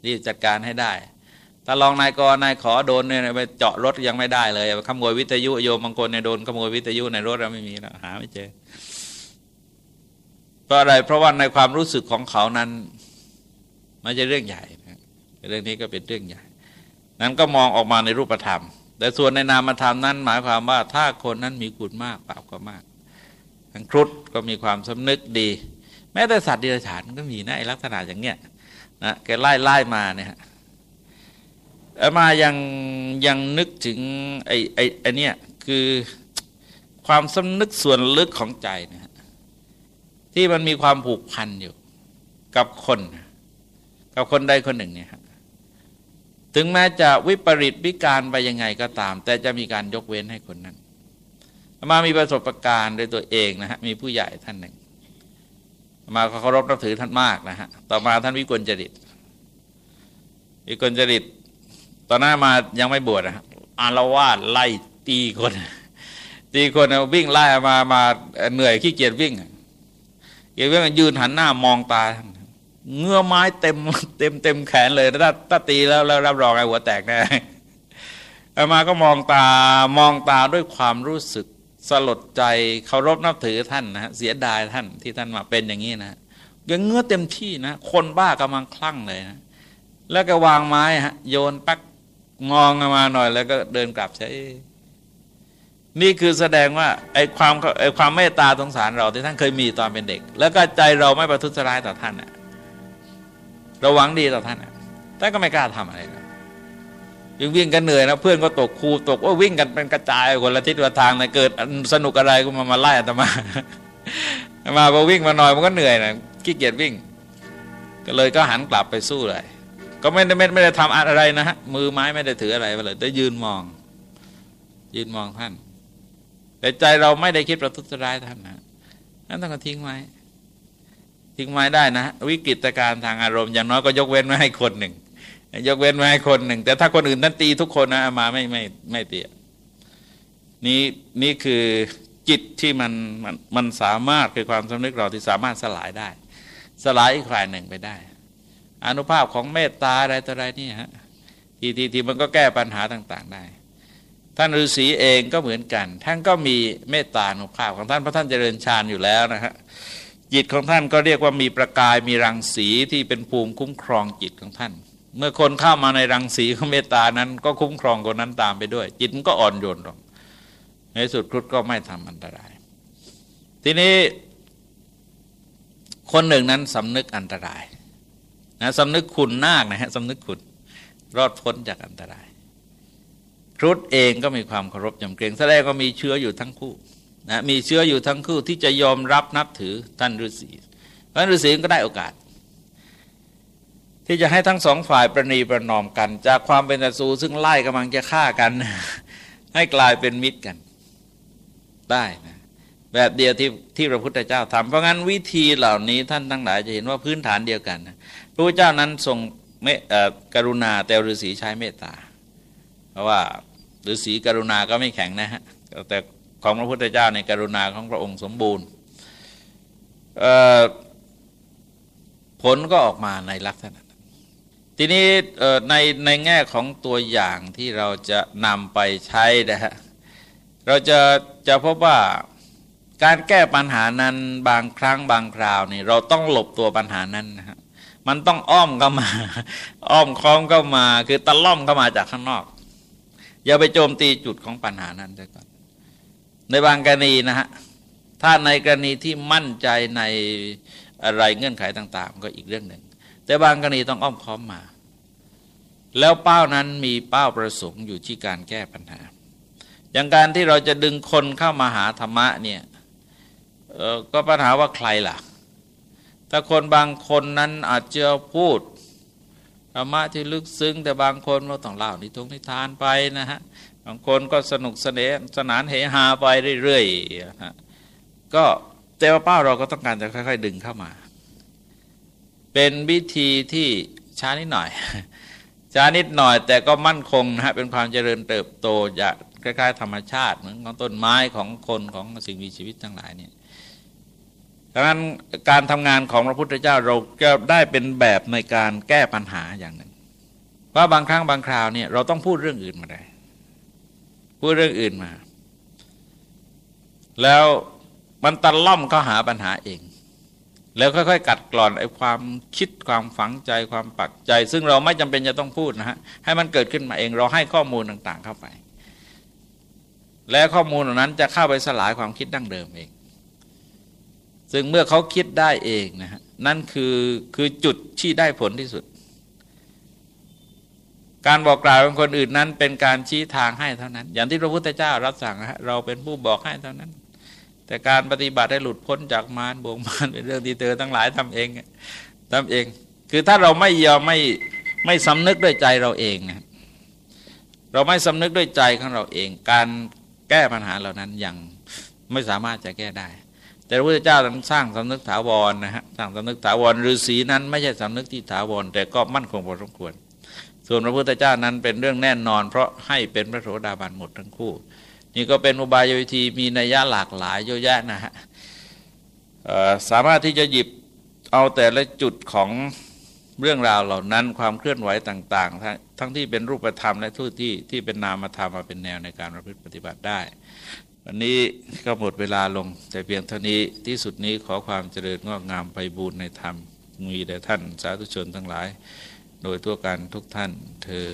รีบจัดการให้ได้ถ้าลองนายกนายขอโดนเนี่ยไปเจาะรถยังไม่ได้เลยขโมยวิทยุโยมบางคนเนี่ยโดนขโมยวิทยุในรถเราไม่มีแล้วหาไม่เจอเพราะอะไรเพราะว่าในความรู้สึกของเขานั้นไม่ใช่เรื่องใหญ่เรื่องนี้ก็เป็นเรื่องใหญ่ นั้นก็มองออกมาในรูปธรรม แต่ส่วนในนามธรรมนั้น หมายความว่าถ้าคนนั้นมีกุศมากบาปก็มากทั้งครุฑก็มีความสำนึกดี ม้แต่สัตว์เดรัจฉานก็มีนะลักษณะอย่างเนี้ยนะแกไล่ไล่มาเนี่ยอามายังยังนึกถึงไอ้ไอ้ไอ้นี่คือความสำนึกส่วนลึกของใจนะที่มันมีความผูกพันอยู่ กับคน กับคนใดคนหนึ่งเนี่ยถึงแม้จะวิปริตวิการไปยังไงก็ตาม แต่จะมีการยกเว้นให้คนนั้นมามีประสบการณ์โดยตัวเองนะฮะมีผู้ใหญ่ท่านหนึ่ง มาเคารพนับถือท่านมากนะฮะต่อมาท่านวิกลจริตวิกลจริต ตอนหน้ามายังไม่บวชนะะอารวาสไล่ตีคนตีคนวิ่งไล่มามาเหนื่อยขี้เกียจวิ่งเกียจวิ่งยืนหันหน้ามองตาเงื้อไม้เต็มเต็มเต็มแขนเลยถ้าถ้าตีแล้วแล้วรับรองไอ้หัวแตกแน่อามาก็มองตามองตาด้วยความรู้สึก สลดใจเคารพนับถือท่านนะเสียดายท่านที่ท่านมาเป็นอย่างนี้นะยังเงื้อเต็มที่นะ คนบ้ากำลังคลั่งเลยนะแล้วก็วางไม้ฮะโยนปักงองมาหน่อยแล้วก็เดินกลับใช้นี่คือแสดงว่าไอ้ความไอ้ความเมตตาสงสารเราที่ท่านเคยมีตอนเป็นเด็ก แล้วก็ใจเราไม่ประทุษร้ายต่อท่านนะเราหวังดีต่อท่านท่านก็ไม่กล้าทำอะไรนะ วิ่งวิ่งกันเหนื่อยนะเพื่อนก็ตกครูตกว่าวิ่งกันเป็นกระจายคนละทิศละทางนะเกิดสนุกอะไรก็มามาไล่อาตมามาพอวิ่งมาหน่อยมันก็เหนื่อยนะขี้เกียจวิ่ง ก็เลยก็หันกลับไปสู้เลย ก็ไม่ได้ไม่ได้ทำอะไรนะฮะมือไม้ไม่ได้ถืออะไรไปเลยแต่ยืนมอง ยืนมองท่าน แต่ใจเราไม่ได้คิดประทุษร้ายท่านนะนั้นต้องทิ้งไว้ทิ้งไว้ได้นะ วิกฤตการณ์ทางอารมณ์อย่างน้อยก็ยกเว้นไว้ให้คนหนึ่ง ยกเว้นไว้ให้คนหนึ่ง แต่ถ้าคนอื่นนั้นตีทุกคนนะมาไม่ไม่ไม่เตียนี่นี่คือจิตที่มันมันมันสามารถคือความสำนึกเราที่สามารถสลายได้ สลายอีกฝ่ายหนึ่งไปได้ อนุภาพของเมตตาอะไรต่ออะไรนี่ฮะทีทีทีมันก็แก้ปัญหาต่าง ๆได้ ท่านฤาษีเองก็เหมือนกัน ท่านก็มีเมตตาอนุภาพของท่านเพราะท่านเจริญฌานอยู่แล้วนะฮะจิตของท่านก็เรียกว่ามีประกายมีรังสีที่เป็นภูมิคุ้มครองจิตของท่าน เมื่อคนเข้ามาในรังสีของเมตตานั้น ก็คุ้มครองคนนั้นตามไปด้วย จิตมันก็อ่อนโยนลงในสุดครุฑก็ไม่ทำอันตราย ทีนี้ คนหนึ่งนั้นสำนึกอันตรายนะสำนึกคุณนาคนะฮะสำนึกคุณรอดพ้นจากอันตราย ครุฑเองก็มีความเคารพยำเกรงแสดงก็มีเชื้ออยู่ทั้งคู่นะมีเชื้ออยู่ทั้งคู่ที่จะยอมรับนับถือท่านฤาษีท่านฤาษีก็ได้โอกาส ที่จะให้ทั้งสองฝ่ายประนีประนอมกัน จากความเป็นศัตรูซึ่งไล่กำลังจะฆ่ากัน ให้กลายเป็นมิตรกัน ได้นะแบบเดียวที่ที่พระพุทธเจ้าทำเพราะงั้นวิธีเหล่านี้ท่านทั้งหลายจะเห็นว่าพื้นฐานเดียวกันนะพระพุทธเจ้านั้นทรงเมกรุณาแต่ฤาษีใช้เมตตา เพราะว่าฤาษีกรุณาก็ไม่แข็งนะฮะแต่ของพระพุทธเจ้าในกรุณาของพระองค์สมบูรณ์ผลก็ออกมาในลักษณะ ทีนี้ในในแง่ของตัวอย่างที่เราจะนำไปใช้นะฮะเราจะจะพบว่าการแก้ปัญหานั้นบางครั้งบางคราวนี่เราต้องหลบตัวปัญหานั้นนะฮะมันต้องอ้อมเข้ามา อ้อมค้อมเข้ามา คือตะล่อมเข้ามาจากข้างนอก อย่าไปโจมตีจุดของปัญหานั้นด้วยก่อนในบางกรณีนะฮะถ้าในกรณีที่มั่นใจในอะไรเงื่อนไขต่าง ๆ ก็อีกเรื่องหนึ่ง แต่บางกรณีต้องอ้อมค้อมมา แล้วเป้านั้นมีเป้าประสงค์อยู่ที่การแก้ปัญหา อย่างการที่เราจะดึงคนเข้ามาหาธรรมะเนี่ยก็ปัญหาว่าใครล่ะ ถ้าคนบางคนนั้นอาจจะพูดธรรมะที่ลึกซึ้ง แต่บางคนเราต้องเล่านิทงนิทานไปนะฮะบางคนก็สนุกสนสนานเฮฮาไปเรื่อยๆนะก็แต่ว่าเป้าเราก็ต้องการจะค่อย ๆ ดึงเข้ามา เป็นวิธีที่ช้านิดหน่อย ช้านิดหน่อยแต่ก็มั่นคงนะฮะเป็นความเจริญเติบโตจะคล้ายๆ ธรรมชาติเหมือนของต้นไม้ของคนของสิ่งมีชีวิตทั้งหลายเนี่ยดังนั้นการทำงานของพระพุทธเจ้าเราก็ได้เป็นแบบในการแก้ปัญหาอย่างหนึ่งว่าบางครั้งบางคราวเนี่ยเราต้องพูดเรื่องอื่นมาได้ พูดเรื่องอื่นมา แล้วมันตะล่อมเข้าหาปัญหาเอง แล้วค่อย ๆ กัดกร่อนไอ้ความคิดความฝังใจความปักใจ ซึ่งเราไม่จำเป็นจะต้องพูดนะฮะให้มันเกิดขึ้นมาเองเราให้ข้อมูลต่างๆเข้าไป แล้วข้อมูลเหล่านั้นจะเข้าไปสลายความคิดดั้งเดิมเอง ซึ่งเมื่อเขาคิดได้เองนะฮะนั่นคือคือจุดที่ได้ผลที่สุด การบอกกล่าวของคนอื่นนั้นเป็นการชี้ทางให้เท่านั้น อย่างที่พระพุทธเจ้ารับสั่งฮะเราเป็นผู้บอกให้เท่านั้น แต่การปฏิบัติให้หลุดพ้นจากมารบวงมารเป็นเรื่องที่เธอทั้งหลายทำเองทำเอง คือถ้าเราไม่ยอมไม่ไม่สำนึกด้วยใจเราเองนะเราไม่สำนึกด้วยใจของเราเอง การแก้ปัญหาเหล่านั้นยังไม่สามารถจะแก้ได้ แต่พระพุทธเจ้าสร้างสำนึกถาวรนะฮะสร้างสำนึกถาวรฤาษีนั้น ไม่ใช่สำนึกที่ถาวรแต่ก็มั่นคงพอสมควร ส่วนพระพุทธเจ้านั้นเป็นเรื่องแน่นอน เพราะให้เป็นพระโสดาบันหมดทั้งคู่ นี่ก็เป็นอุบายวิธีมีนัยยะหลากหลายเยอะแยะนะฮะสามารถที่จะหยิบเอาแต่ละจุดของเรื่องราวเหล่านั้นความเคลื่อนไหวต่างๆทั้งทั้งที่เป็นรูปธรรมและทุกที่ที่เป็นนามธรรมมาเป็นแนวในการประพฤติปฏิบัติได้ วันนี้ก็หมดเวลาลง แต่เพียงเท่านี้ที่สุดนี้ขอความเจริญงอกงามไปบูรณนธรรม มีแด่ท่านสาธุชนทั้งหลาย โดยทั่วกันทุกท่านเธอ